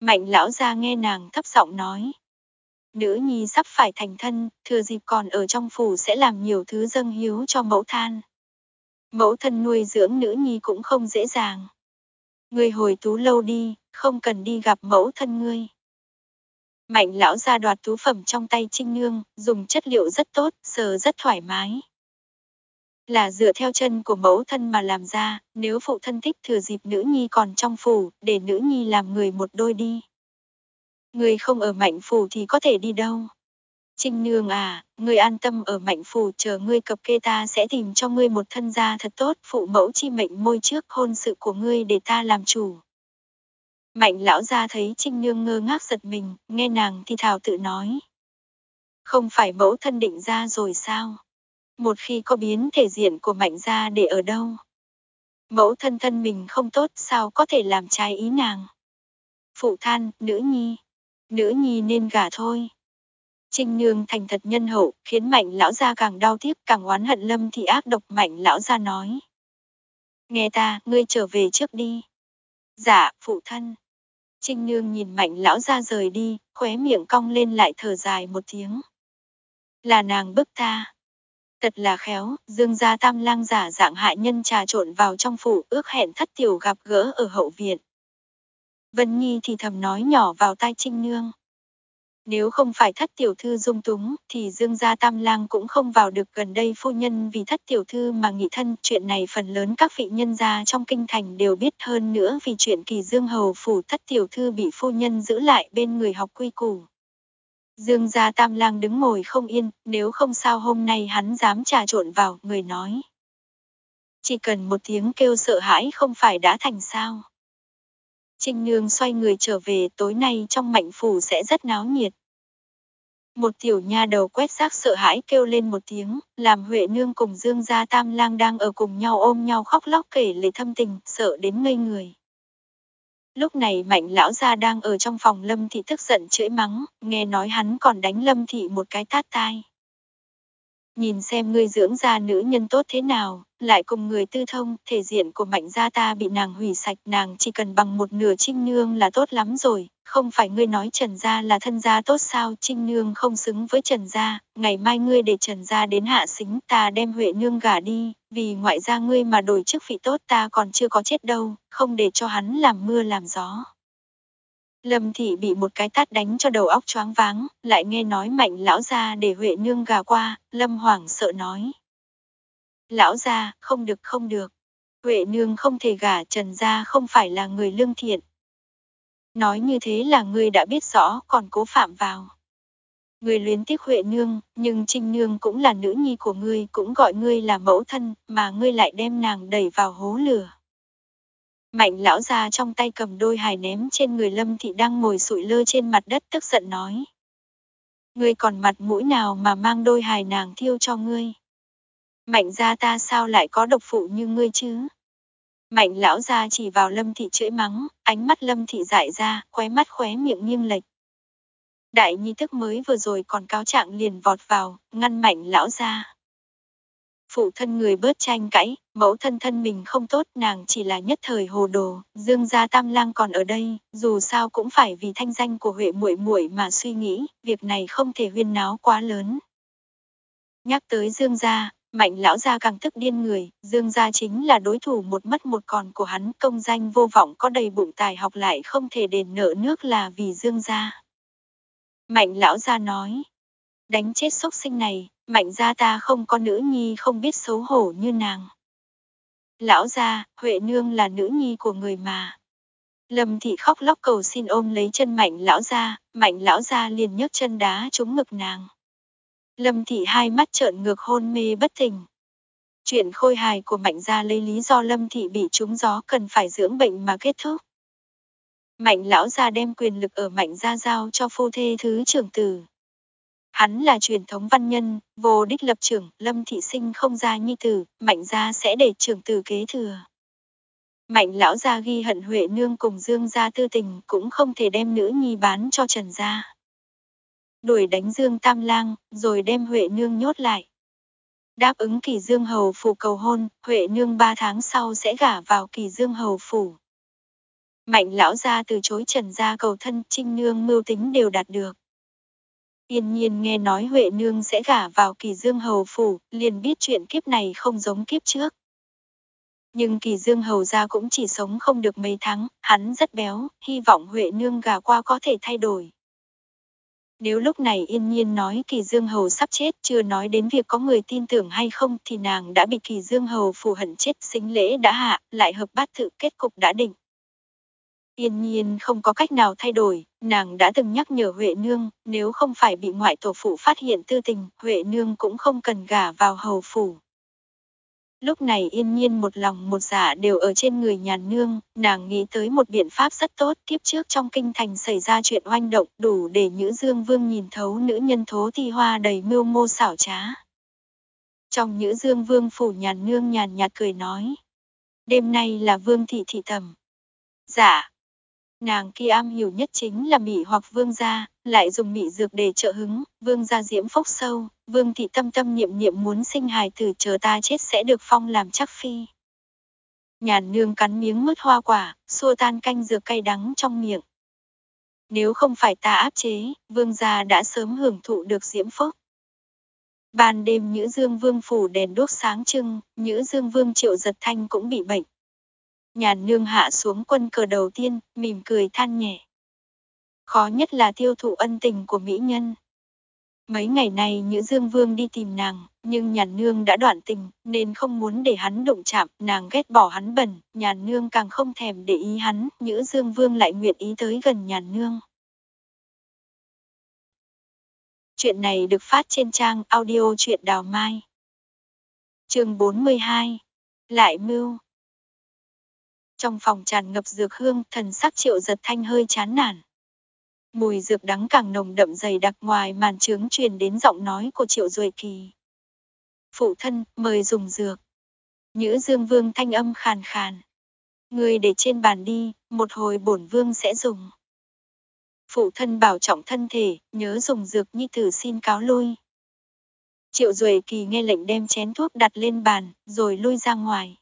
Mạnh lão ra nghe nàng thấp giọng nói. Nữ nhi sắp phải thành thân, thừa dịp còn ở trong phủ sẽ làm nhiều thứ dâng hiếu cho mẫu than. Mẫu thân nuôi dưỡng nữ nhi cũng không dễ dàng. Ngươi hồi tú lâu đi, không cần đi gặp mẫu thân ngươi. Mạnh lão ra đoạt tú phẩm trong tay Trinh Nương, dùng chất liệu rất tốt, sờ rất thoải mái. Là dựa theo chân của mẫu thân mà làm ra, nếu phụ thân thích thừa dịp nữ nhi còn trong phủ, để nữ nhi làm người một đôi đi. Người không ở mạnh phủ thì có thể đi đâu. Trinh Nương à, người an tâm ở mạnh phủ chờ ngươi cập kê ta sẽ tìm cho ngươi một thân gia thật tốt, phụ mẫu chi mệnh môi trước hôn sự của ngươi để ta làm chủ. Mạnh lão gia thấy Trinh Nương ngơ ngác giật mình, nghe nàng thì thảo tự nói. Không phải mẫu thân định ra rồi sao? Một khi có biến thể diện của mạnh gia để ở đâu? Mẫu thân thân mình không tốt sao có thể làm trái ý nàng? Phụ than, nữ nhi. Nữ nhi nên gả thôi. Trinh Nương thành thật nhân hậu, khiến mạnh lão gia càng đau tiếp càng oán hận lâm thì ác độc mạnh lão gia nói. Nghe ta, ngươi trở về trước đi. Dạ, phụ thân. Trinh Nương nhìn mạnh lão gia rời đi, khóe miệng cong lên lại thở dài một tiếng. Là nàng bức ta. Thật là khéo, dương gia tam lang giả dạng hại nhân trà trộn vào trong phủ ước hẹn thất tiểu gặp gỡ ở hậu viện. Vân Nhi thì thầm nói nhỏ vào tai Trinh Nương. Nếu không phải thất tiểu thư dung túng, thì dương gia tam lang cũng không vào được gần đây phu nhân vì thất tiểu thư mà nghị thân. Chuyện này phần lớn các vị nhân gia trong kinh thành đều biết hơn nữa vì chuyện kỳ dương hầu phủ thất tiểu thư bị phu nhân giữ lại bên người học quy củ. Dương gia tam lang đứng ngồi không yên, nếu không sao hôm nay hắn dám trà trộn vào, người nói. Chỉ cần một tiếng kêu sợ hãi không phải đã thành sao. Trinh Nương xoay người trở về tối nay trong mạnh phủ sẽ rất náo nhiệt. Một tiểu nha đầu quét rác sợ hãi kêu lên một tiếng, làm Huệ Nương cùng Dương Gia Tam Lang đang ở cùng nhau ôm nhau khóc lóc kể lệ thâm tình, sợ đến ngây người. Lúc này mạnh lão gia đang ở trong phòng Lâm Thị tức giận chửi mắng, nghe nói hắn còn đánh Lâm Thị một cái tát tai. Nhìn xem ngươi dưỡng ra nữ nhân tốt thế nào, lại cùng người tư thông, thể diện của mạnh gia ta bị nàng hủy sạch, nàng chỉ cần bằng một nửa trinh nương là tốt lắm rồi, không phải ngươi nói Trần Gia là thân gia tốt sao, Trinh Nương không xứng với Trần Gia, ngày mai ngươi để Trần Gia đến hạ xính ta đem Huệ Nương gả đi, vì ngoại gia ngươi mà đổi chức vị tốt ta còn chưa có chết đâu, không để cho hắn làm mưa làm gió. Lâm Thị bị một cái tát đánh cho đầu óc choáng váng, lại nghe nói mạnh lão gia để Huệ Nương gà qua, Lâm Hoàng sợ nói. Lão gia, không được không được. Huệ Nương không thể gả Trần Gia không phải là người lương thiện, Nói như thế là ngươi đã biết rõ còn cố phạm vào. Ngươi luyến tiếc Huệ Nương, nhưng Trinh Nương cũng là nữ nhi của ngươi, cũng gọi ngươi là mẫu thân, mà ngươi lại đem nàng đẩy vào hố lửa. Mạnh lão già trong tay cầm đôi hài ném trên người Lâm Thị đang ngồi sụi lơ trên mặt đất tức giận nói. Ngươi còn mặt mũi nào mà mang đôi hài nàng thiêu cho ngươi. Mạnh gia ta sao lại có độc phụ như ngươi chứ? Mạnh lão ra chỉ vào lâm thị chửi mắng, ánh mắt lâm thị dại ra, khóe mắt khóe miệng nghiêng lệch. Đại nhi thức mới vừa rồi còn cáo trạng liền vọt vào, ngăn mạnh lão ra. Phụ thân người bớt tranh cãi, mẫu thân thân mình không tốt nàng chỉ là nhất thời hồ đồ, dương gia tam lang còn ở đây, dù sao cũng phải vì thanh danh của Huệ muội muội mà suy nghĩ, việc này không thể huyên náo quá lớn. Nhắc tới dương gia, Mạnh lão gia càng tức điên người, Dương gia chính là đối thủ một mất một còn của hắn, công danh vô vọng có đầy bụng tài học lại không thể đền nợ nước là vì Dương gia. Mạnh lão gia nói, đánh chết sốc sinh này, mạnh gia ta không có nữ nhi không biết xấu hổ như nàng. Lão gia, Huệ nương là nữ nhi của người mà. Lâm thị khóc lóc cầu xin ôm lấy chân mạnh lão gia, mạnh lão gia liền nhấc chân đá trúng ngực nàng. Lâm Thị hai mắt trợn ngược hôn mê bất tỉnh. Chuyện khôi hài của Mạnh Gia lấy lý do Lâm Thị bị trúng gió cần phải dưỡng bệnh mà kết thúc. Mạnh lão gia đem quyền lực ở Mạnh Gia giao cho phu thê thứ trưởng tử. Hắn là truyền thống văn nhân, vô đích lập trưởng, Lâm Thị sinh không ra nhi tử, Mạnh Gia sẽ để trưởng tử kế thừa. Mạnh lão gia ghi hận Huệ nương cùng Dương gia tư tình cũng không thể đem nữ nhi bán cho Trần gia đuổi đánh Dương Tam Lang, rồi đem Huệ Nương nhốt lại. Đáp ứng kỳ Dương Hầu Phủ cầu hôn, Huệ Nương ba tháng sau sẽ gả vào kỳ Dương Hầu Phủ. Mạnh lão gia từ chối trần gia cầu thân, trinh nương mưu tính đều đạt được. Yên nhiên nghe nói Huệ Nương sẽ gả vào kỳ Dương Hầu Phủ, liền biết chuyện kiếp này không giống kiếp trước. Nhưng kỳ Dương Hầu gia cũng chỉ sống không được mấy tháng, hắn rất béo, hy vọng Huệ Nương gả qua có thể thay đổi. Nếu lúc này yên nhiên nói kỳ dương hầu sắp chết chưa nói đến việc có người tin tưởng hay không thì nàng đã bị kỳ dương hầu phù hận chết xính lễ đã hạ, lại hợp bát tự kết cục đã định. Yên nhiên không có cách nào thay đổi, nàng đã từng nhắc nhở Huệ Nương, nếu không phải bị ngoại tổ phụ phát hiện tư tình, Huệ Nương cũng không cần gả vào hầu phủ. Lúc này yên nhiên một lòng một dạ đều ở trên người nhàn nương, nàng nghĩ tới một biện pháp rất tốt, tiếp trước trong kinh thành xảy ra chuyện oanh động đủ để Nữ Dương Vương nhìn thấu nữ nhân thố thi hoa đầy mưu mô xảo trá. Trong Nữ Dương Vương phủ nhàn nương nhàn nhạt cười nói, đêm nay là Vương thị thị tầm. Dạ, Nàng kia am hiểu nhất chính là mị hoặc vương gia, lại dùng mị dược để trợ hứng, vương gia diễm phốc sâu, vương thị tâm tâm niệm niệm muốn sinh hài tử chờ ta chết sẽ được phong làm chắc phi. Nhàn nương cắn miếng mứt hoa quả, xua tan canh dược cay đắng trong miệng. Nếu không phải ta áp chế, vương gia đã sớm hưởng thụ được diễm phúc. Ban đêm Nhữ Dương Vương phủ đèn đốt sáng trưng, Nhữ Dương Vương Triệu Giật Thanh cũng bị bệnh. Nhàn nương hạ xuống quân cờ đầu tiên, mỉm cười than nhẹ. Khó nhất là tiêu thụ ân tình của mỹ nhân. Mấy ngày này Nhữ Dương Vương đi tìm nàng, nhưng nhàn nương đã đoạn tình, nên không muốn để hắn đụng chạm, nàng ghét bỏ hắn bẩn, nhàn nương càng không thèm để ý hắn, Nhữ Dương Vương lại nguyện ý tới gần nhàn nương. Chuyện này được phát trên trang audio truyện đào mai. chương 42. Lại mưu. Trong phòng tràn ngập dược hương, thần sắc triệu giật thanh hơi chán nản. Mùi dược đắng càng nồng đậm dày đặc ngoài màn trướng truyền đến giọng nói của triệu duệ kỳ. Phụ thân, mời dùng dược. Nhữ dương vương thanh âm khàn khàn. Người để trên bàn đi, một hồi bổn vương sẽ dùng. Phụ thân bảo trọng thân thể, nhớ dùng dược nhi tử xin cáo lui. Triệu Duệ Kỳ nghe lệnh đem chén thuốc đặt lên bàn, rồi lui ra ngoài.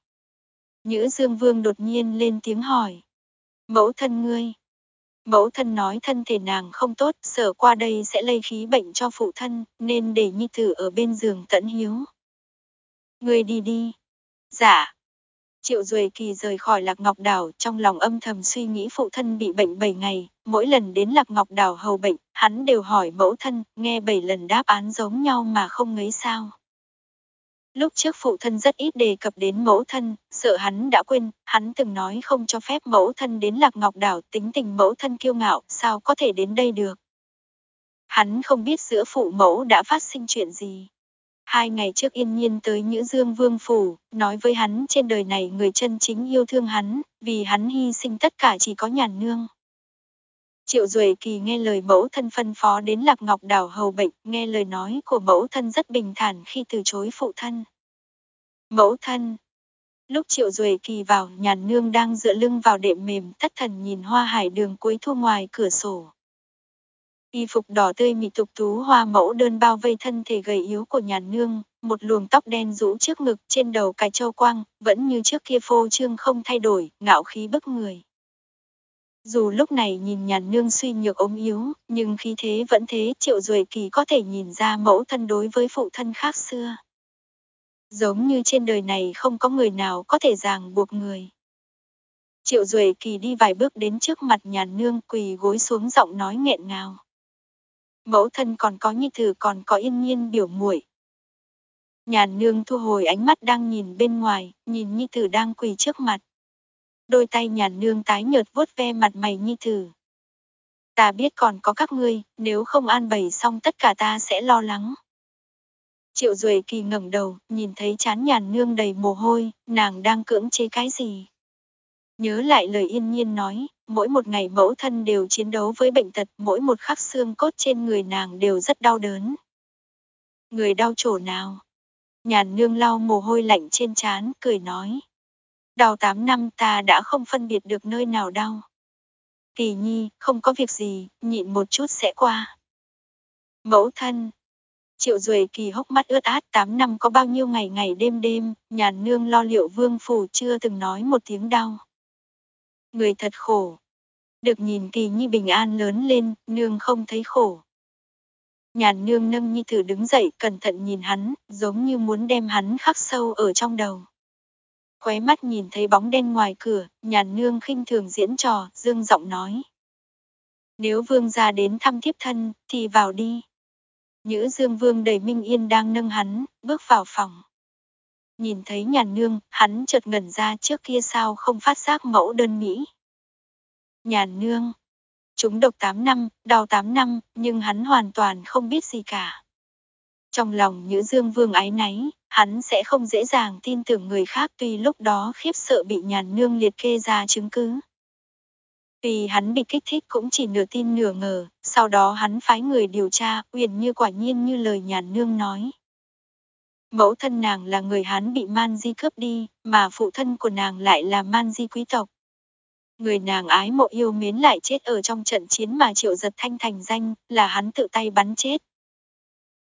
Nhữ Dương Vương đột nhiên lên tiếng hỏi. Mẫu thân ngươi. Mẫu thân nói thân thể nàng không tốt, sợ qua đây sẽ lây khí bệnh cho phụ thân, nên để nhi tử ở bên giường tận hiếu. Ngươi đi đi. Dạ. Triệu Duệ Kỳ rời khỏi Lạc Ngọc Đảo trong lòng âm thầm suy nghĩ phụ thân bị bệnh 7 ngày, mỗi lần đến Lạc Ngọc Đảo hầu bệnh, hắn đều hỏi mẫu thân, nghe 7 lần đáp án giống nhau mà không ngấy sao. Lúc trước phụ thân rất ít đề cập đến mẫu thân, sợ hắn đã quên, hắn từng nói không cho phép mẫu thân đến Lạc Ngọc Đảo tính tình mẫu thân kiêu ngạo, sao có thể đến đây được. Hắn không biết giữa phụ mẫu đã phát sinh chuyện gì. Hai ngày trước yên nhiên tới Nhữ Dương Vương Phủ, nói với hắn trên đời này người chân chính yêu thương hắn, vì hắn hy sinh tất cả chỉ có nhàn nương. Triệu Duệ Kỳ nghe lời mẫu thân phân phó đến Lạc Ngọc Đảo hầu bệnh, nghe lời nói của mẫu thân rất bình thản khi từ chối phụ thân. Mẫu thân Lúc Triệu Duệ Kỳ vào, nhàn nương đang dựa lưng vào đệm mềm, thất thần nhìn hoa hải đường cuối thu ngoài cửa sổ. Y phục đỏ tươi mị tục tú hoa mẫu đơn bao vây thân thể gầy yếu của nhàn nương, một luồng tóc đen rũ trước ngực trên đầu cài châu quang, vẫn như trước kia phô trương không thay đổi, ngạo khí bức người. Dù lúc này nhìn nhàn nương suy nhược ốm yếu, nhưng khi thế vẫn thế triệu duệ kỳ có thể nhìn ra mẫu thân đối với phụ thân khác xưa. Giống như trên đời này không có người nào có thể ràng buộc người. Triệu duệ kỳ đi vài bước đến trước mặt nhà nương quỳ gối xuống giọng nói nghẹn ngào. Mẫu thân còn có nhi thử còn có yên nhiên biểu muội. Nhà nương thu hồi ánh mắt đang nhìn bên ngoài, nhìn nhi tử đang quỳ trước mặt đôi tay nhà nương tái nhợt vuốt ve mặt mày nhi thử. Ta biết còn có các ngươi, nếu không an bày xong tất cả ta sẽ lo lắng. Triệu Duệ Kỳ ngẩng đầu, nhìn thấy chán nhàn nương đầy mồ hôi, nàng đang cưỡng chế cái gì? Nhớ lại lời yên nhiên nói, mỗi một ngày mẫu thân đều chiến đấu với bệnh tật, mỗi một khắc xương cốt trên người nàng đều rất đau đớn. Người đau chỗ nào? Nhàn nương lau mồ hôi lạnh trên trán, cười nói. Đau 8 năm ta đã không phân biệt được nơi nào đau. Kỳ nhi, không có việc gì, nhịn một chút sẽ qua. Mẫu thân. Triệu Duệ kỳ hốc mắt ướt át 8 năm có bao nhiêu ngày ngày đêm đêm, nhàn nương lo liệu vương phủ chưa từng nói một tiếng đau. Người thật khổ. Được nhìn kỳ nhi bình an lớn lên, nương không thấy khổ. Nhàn nương nâng nhi thử đứng dậy cẩn thận nhìn hắn, giống như muốn đem hắn khắc sâu ở trong đầu khóe mắt nhìn thấy bóng đen ngoài cửa, nhàn nương khinh thường diễn trò, dương giọng nói. Nếu vương gia đến thăm thiếp thân, thì vào đi. Nhữ dương vương đầy minh yên đang nâng hắn, bước vào phòng. Nhìn thấy nhàn nương, hắn chợt ngẩn ra trước kia sao không phát giác mẫu đơn mỹ. Nhàn nương. Chúng độc 8 năm, đau 8 năm, nhưng hắn hoàn toàn không biết gì cả. Trong lòng Nhữ Dương Vương ái náy, hắn sẽ không dễ dàng tin tưởng người khác tuy lúc đó khiếp sợ bị nhàn nương liệt kê ra chứng cứ. Vì hắn bị kích thích cũng chỉ nửa tin nửa ngờ, sau đó hắn phái người điều tra, uyển như quả nhiên như lời nhàn nương nói. Mẫu thân nàng là người hắn bị man di cướp đi, mà phụ thân của nàng lại là man di quý tộc. Người nàng ái mộ yêu mến lại chết ở trong trận chiến mà triệu giật thanh thành danh, là hắn tự tay bắn chết.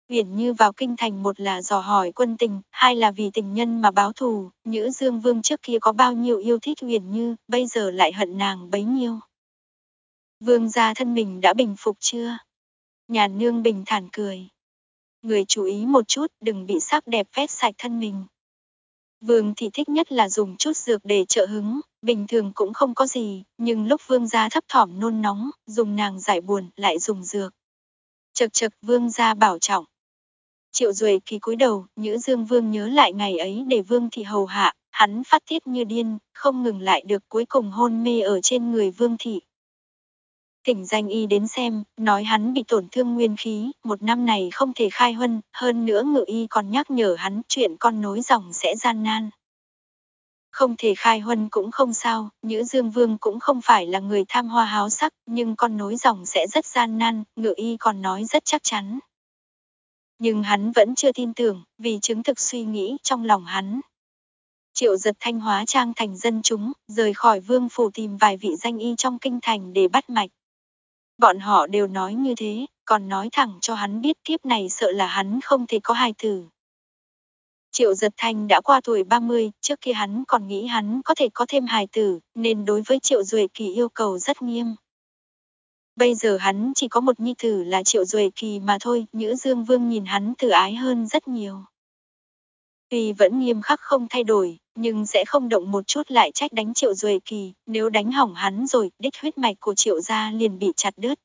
Uyển Như vào kinh thành một là dò hỏi quân tình, hai là vì tình nhân mà báo thù, nữ Dương Vương trước kia có bao nhiêu yêu thích Uyển Như, bây giờ lại hận nàng bấy nhiêu. Vương gia thân mình đã bình phục chưa? Nhà nương bình thản cười. người chú ý một chút, đừng bị sắc đẹp vét sạch thân mình. Vương thì thích nhất là dùng chút dược để trợ hứng, bình thường cũng không có gì, nhưng lúc vương gia thấp thỏm nôn nóng, dùng nàng giải buồn, lại dùng dược. Chật chật vương gia bảo trọng. Triệu Duệ kỳ cúi đầu, Nhữ Dương Vương nhớ lại ngày ấy để Vương Thị hầu hạ, hắn phát tiết như điên, không ngừng lại được cuối cùng hôn mê ở trên người Vương Thị. Tỉnh danh y đến xem, nói hắn bị tổn thương nguyên khí, một năm này không thể khai huân, hơn nữa ngự y còn nhắc nhở hắn chuyện con nối dòng sẽ gian nan. Không thể khai huân cũng không sao, Nhữ Dương Vương cũng không phải là người tham hoa háo sắc, nhưng con nối dòng sẽ rất gian nan, ngự y còn nói rất chắc chắn. Nhưng hắn vẫn chưa tin tưởng, vì chứng thực suy nghĩ trong lòng hắn. Triệu giật thanh hóa trang thành dân chúng, rời khỏi vương phủ tìm vài vị danh y trong kinh thành để bắt mạch. Bọn họ đều nói như thế, còn nói thẳng cho hắn biết kiếp này sợ là hắn không thể có hài tử. Triệu giật thanh đã qua tuổi 30, trước khi hắn còn nghĩ hắn có thể có thêm hài tử, nên đối với Triệu Duệ Kỳ yêu cầu rất nghiêm. Bây giờ hắn chỉ có một nhi tử là Triệu Duệ Kỳ mà thôi, Nhữ Dương Vương nhìn hắn từ ái hơn rất nhiều. Tuy vẫn nghiêm khắc không thay đổi, nhưng sẽ không động một chút lại trách đánh Triệu Duệ Kỳ, nếu đánh hỏng hắn rồi, đích huyết mạch của Triệu gia liền bị chặt đứt.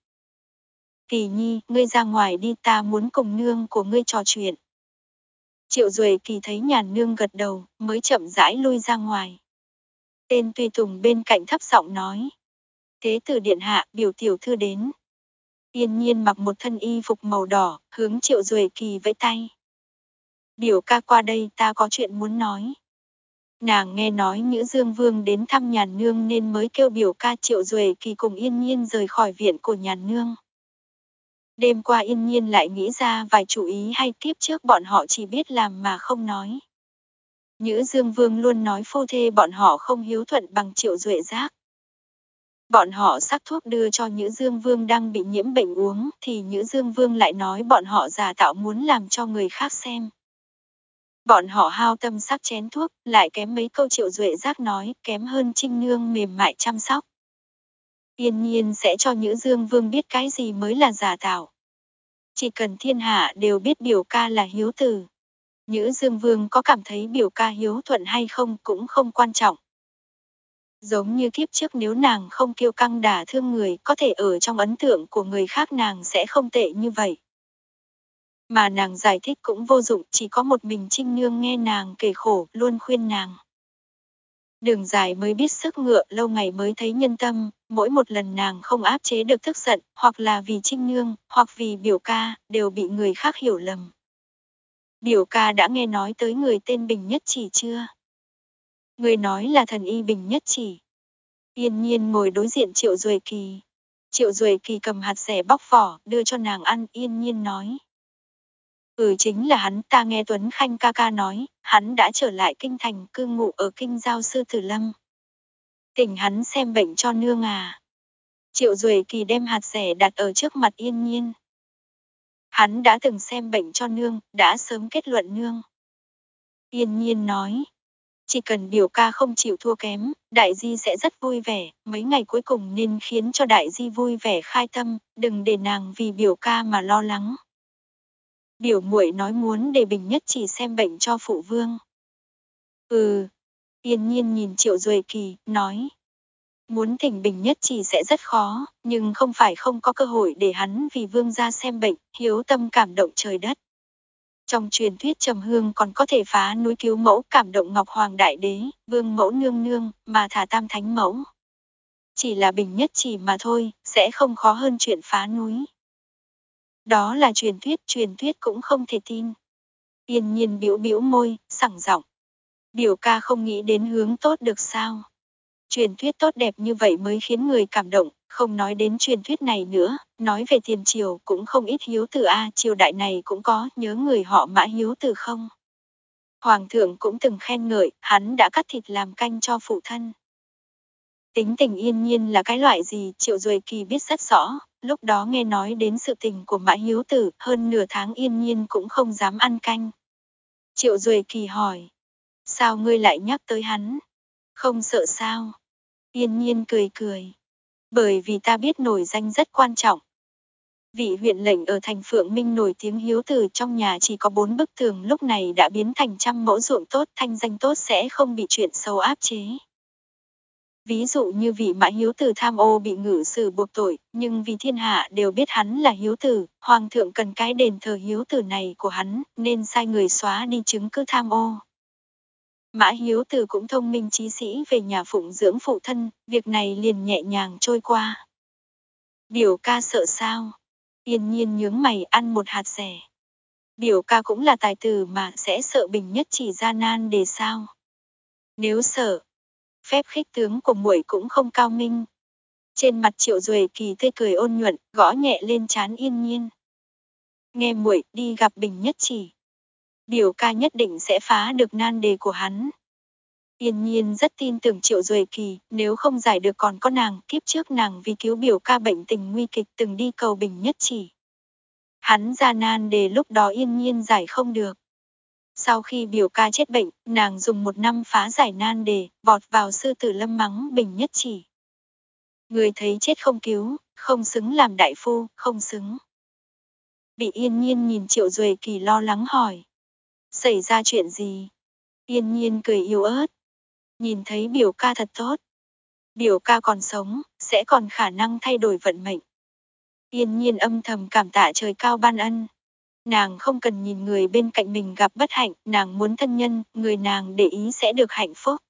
Kỳ nhi, ngươi ra ngoài đi ta muốn cùng nương của ngươi trò chuyện. Triệu Duệ Kỳ thấy nhàn nương gật đầu, mới chậm rãi lui ra ngoài. Tên tùy tùng bên cạnh thấp giọng nói. Thế tử điện hạ, biểu tiểu thư đến. Yên nhiên mặc một thân y phục màu đỏ, hướng Triệu Duệ Kỳ vẫy tay. Biểu ca qua đây ta có chuyện muốn nói. Nàng nghe nói Nhữ Dương Vương đến thăm nhàn nương nên mới kêu biểu ca Triệu Duệ Kỳ cùng yên nhiên rời khỏi viện của nhàn nương. Đêm qua yên nhiên lại nghĩ ra vài chủ ý hay tiếp trước bọn họ chỉ biết làm mà không nói. Nhữ Dương Vương luôn nói phu thê bọn họ không hiếu thuận bằng triệu duệ giác. Bọn họ sắc thuốc đưa cho Nhữ Dương Vương đang bị nhiễm bệnh uống thì Nhữ Dương Vương lại nói bọn họ giả tạo muốn làm cho người khác xem. Bọn họ hao tâm sắc chén thuốc, lại kém mấy câu triệu duệ giác nói, kém hơn trinh nương mềm mại chăm sóc. Yên nhiên sẽ cho Nhữ Dương Vương biết cái gì mới là giả tạo. Chỉ cần thiên hạ đều biết biểu ca là hiếu tử. Nhữ Dương Vương có cảm thấy biểu ca hiếu thuận hay không cũng không quan trọng. Giống như kiếp trước nếu nàng không kiêu căng đả thương người có thể ở trong ấn tượng của người khác nàng sẽ không tệ như vậy. Mà nàng giải thích cũng vô dụng chỉ có một mình Trinh Nương nghe nàng kể khổ luôn khuyên nàng. Đường dài mới biết sức ngựa lâu ngày mới thấy nhân tâm, mỗi một lần nàng không áp chế được tức giận, hoặc là vì trinh nương, hoặc vì biểu ca, đều bị người khác hiểu lầm. Biểu ca đã nghe nói tới người tên Bình Nhất Chỉ chưa? Người nói là thần y Bình Nhất Chỉ. Yên nhiên ngồi đối diện Triệu Duệ Kỳ. Triệu Duệ Kỳ cầm hạt rẻ bóc vỏ, đưa cho nàng ăn, yên nhiên nói. Ừ chính là hắn ta nghe Tuấn Khanh ca ca nói, hắn đã trở lại kinh thành cư ngụ ở kinh giao sư Tử Lâm. Tỉnh hắn xem bệnh cho nương à. Triệu Duệ Kỳ đem hạt rẻ đặt ở trước mặt yên nhiên. Hắn đã từng xem bệnh cho nương, đã sớm kết luận nương. Yên nhiên nói, chỉ cần biểu ca không chịu thua kém, đại di sẽ rất vui vẻ, mấy ngày cuối cùng nên khiến cho đại di vui vẻ khai tâm, đừng để nàng vì biểu ca mà lo lắng. Biểu muội nói muốn để Bình Nhất chỉ xem bệnh cho phụ vương. Ừ. Yên nhiên nhìn Triệu Duệ Kỳ, nói. Muốn thỉnh Bình Nhất chỉ sẽ rất khó, nhưng không phải không có cơ hội để hắn vì vương ra xem bệnh, hiếu tâm cảm động trời đất. Trong truyền thuyết trầm hương còn có thể phá núi cứu mẫu cảm động Ngọc Hoàng Đại Đế, vương mẫu nương nương, mà thả tam thánh mẫu. Chỉ là bình nhất chỉ mà thôi, sẽ không khó hơn chuyện phá núi. Đó là truyền thuyết, truyền thuyết cũng không thể tin. Yên nhiên biểu biểu môi, sẵn giọng. Biểu ca không nghĩ đến hướng tốt được sao. Truyền thuyết tốt đẹp như vậy mới khiến người cảm động, không nói đến truyền thuyết này nữa, nói về tiền triều cũng không ít hiếu tử A, triều đại này cũng có, nhớ người họ mã hiếu tử không? Hoàng thượng cũng từng khen ngợi, hắn đã cắt thịt làm canh cho phụ thân. Tính tình yên nhiên là cái loại gì, triệu duệ kỳ biết rất rõ, lúc đó nghe nói đến sự tình của Mã Hiếu Tử, hơn nửa tháng yên nhiên cũng không dám ăn canh. Triệu Duệ Kỳ hỏi, sao ngươi lại nhắc tới hắn? Không sợ sao? Yên nhiên cười cười. Bởi vì ta biết nổi danh rất quan trọng. Vị huyện lệnh ở thành Phượng Minh nổi tiếng hiếu tử trong nhà chỉ có bốn bức tường lúc này đã biến thành trăm mẫu ruộng tốt thanh danh tốt sẽ không bị chuyện xấu áp chế. Ví dụ như vị mã hiếu tử tham ô bị ngự xử buộc tội, nhưng vì thiên hạ đều biết hắn là hiếu tử, hoàng thượng cần cái đền thờ hiếu tử này của hắn, nên sai người xóa đi chứng cứ tham ô. Mã hiếu tử cũng thông minh trí sĩ về nhà phụng dưỡng phụ thân, việc này liền nhẹ nhàng trôi qua. Biểu ca sợ sao? Yên nhiên nhướng mày ăn một hạt rẻ. Biểu ca cũng là tài tử mà sẽ sợ bình nhất chỉ ra nan để sao. Nếu sợ, phép khích tướng của muội cũng không cao minh. Trên mặt triệu duệ kỳ tươi cười ôn nhuận, gõ nhẹ lên chán yên nhiên. Nghe muội đi gặp bình nhất chỉ. Biểu ca nhất định sẽ phá được nan đề của hắn. Yên nhiên rất tin tưởng Triệu Duệ Kỳ, nếu không giải được còn có nàng, kiếp trước nàng vì cứu biểu ca bệnh tình nguy kịch từng đi cầu bình nhất chỉ. Hắn ra nan đề lúc đó yên nhiên giải không được. Sau khi biểu ca chết bệnh, nàng dùng một năm phá giải nan đề, vọt vào sư tử lâm mắng bình nhất chỉ. Người thấy chết không cứu, không xứng làm đại phu, không xứng. Bị yên nhiên nhìn triệu duệ kỳ lo lắng hỏi. Xảy ra chuyện gì? Yên nhiên cười yếu ớt. Nhìn thấy biểu ca thật tốt. Biểu ca còn sống, sẽ còn khả năng thay đổi vận mệnh. Yên nhiên âm thầm cảm tạ trời cao ban ân. Nàng không cần nhìn người bên cạnh mình gặp bất hạnh, nàng muốn thân nhân, người nàng để ý sẽ được hạnh phúc.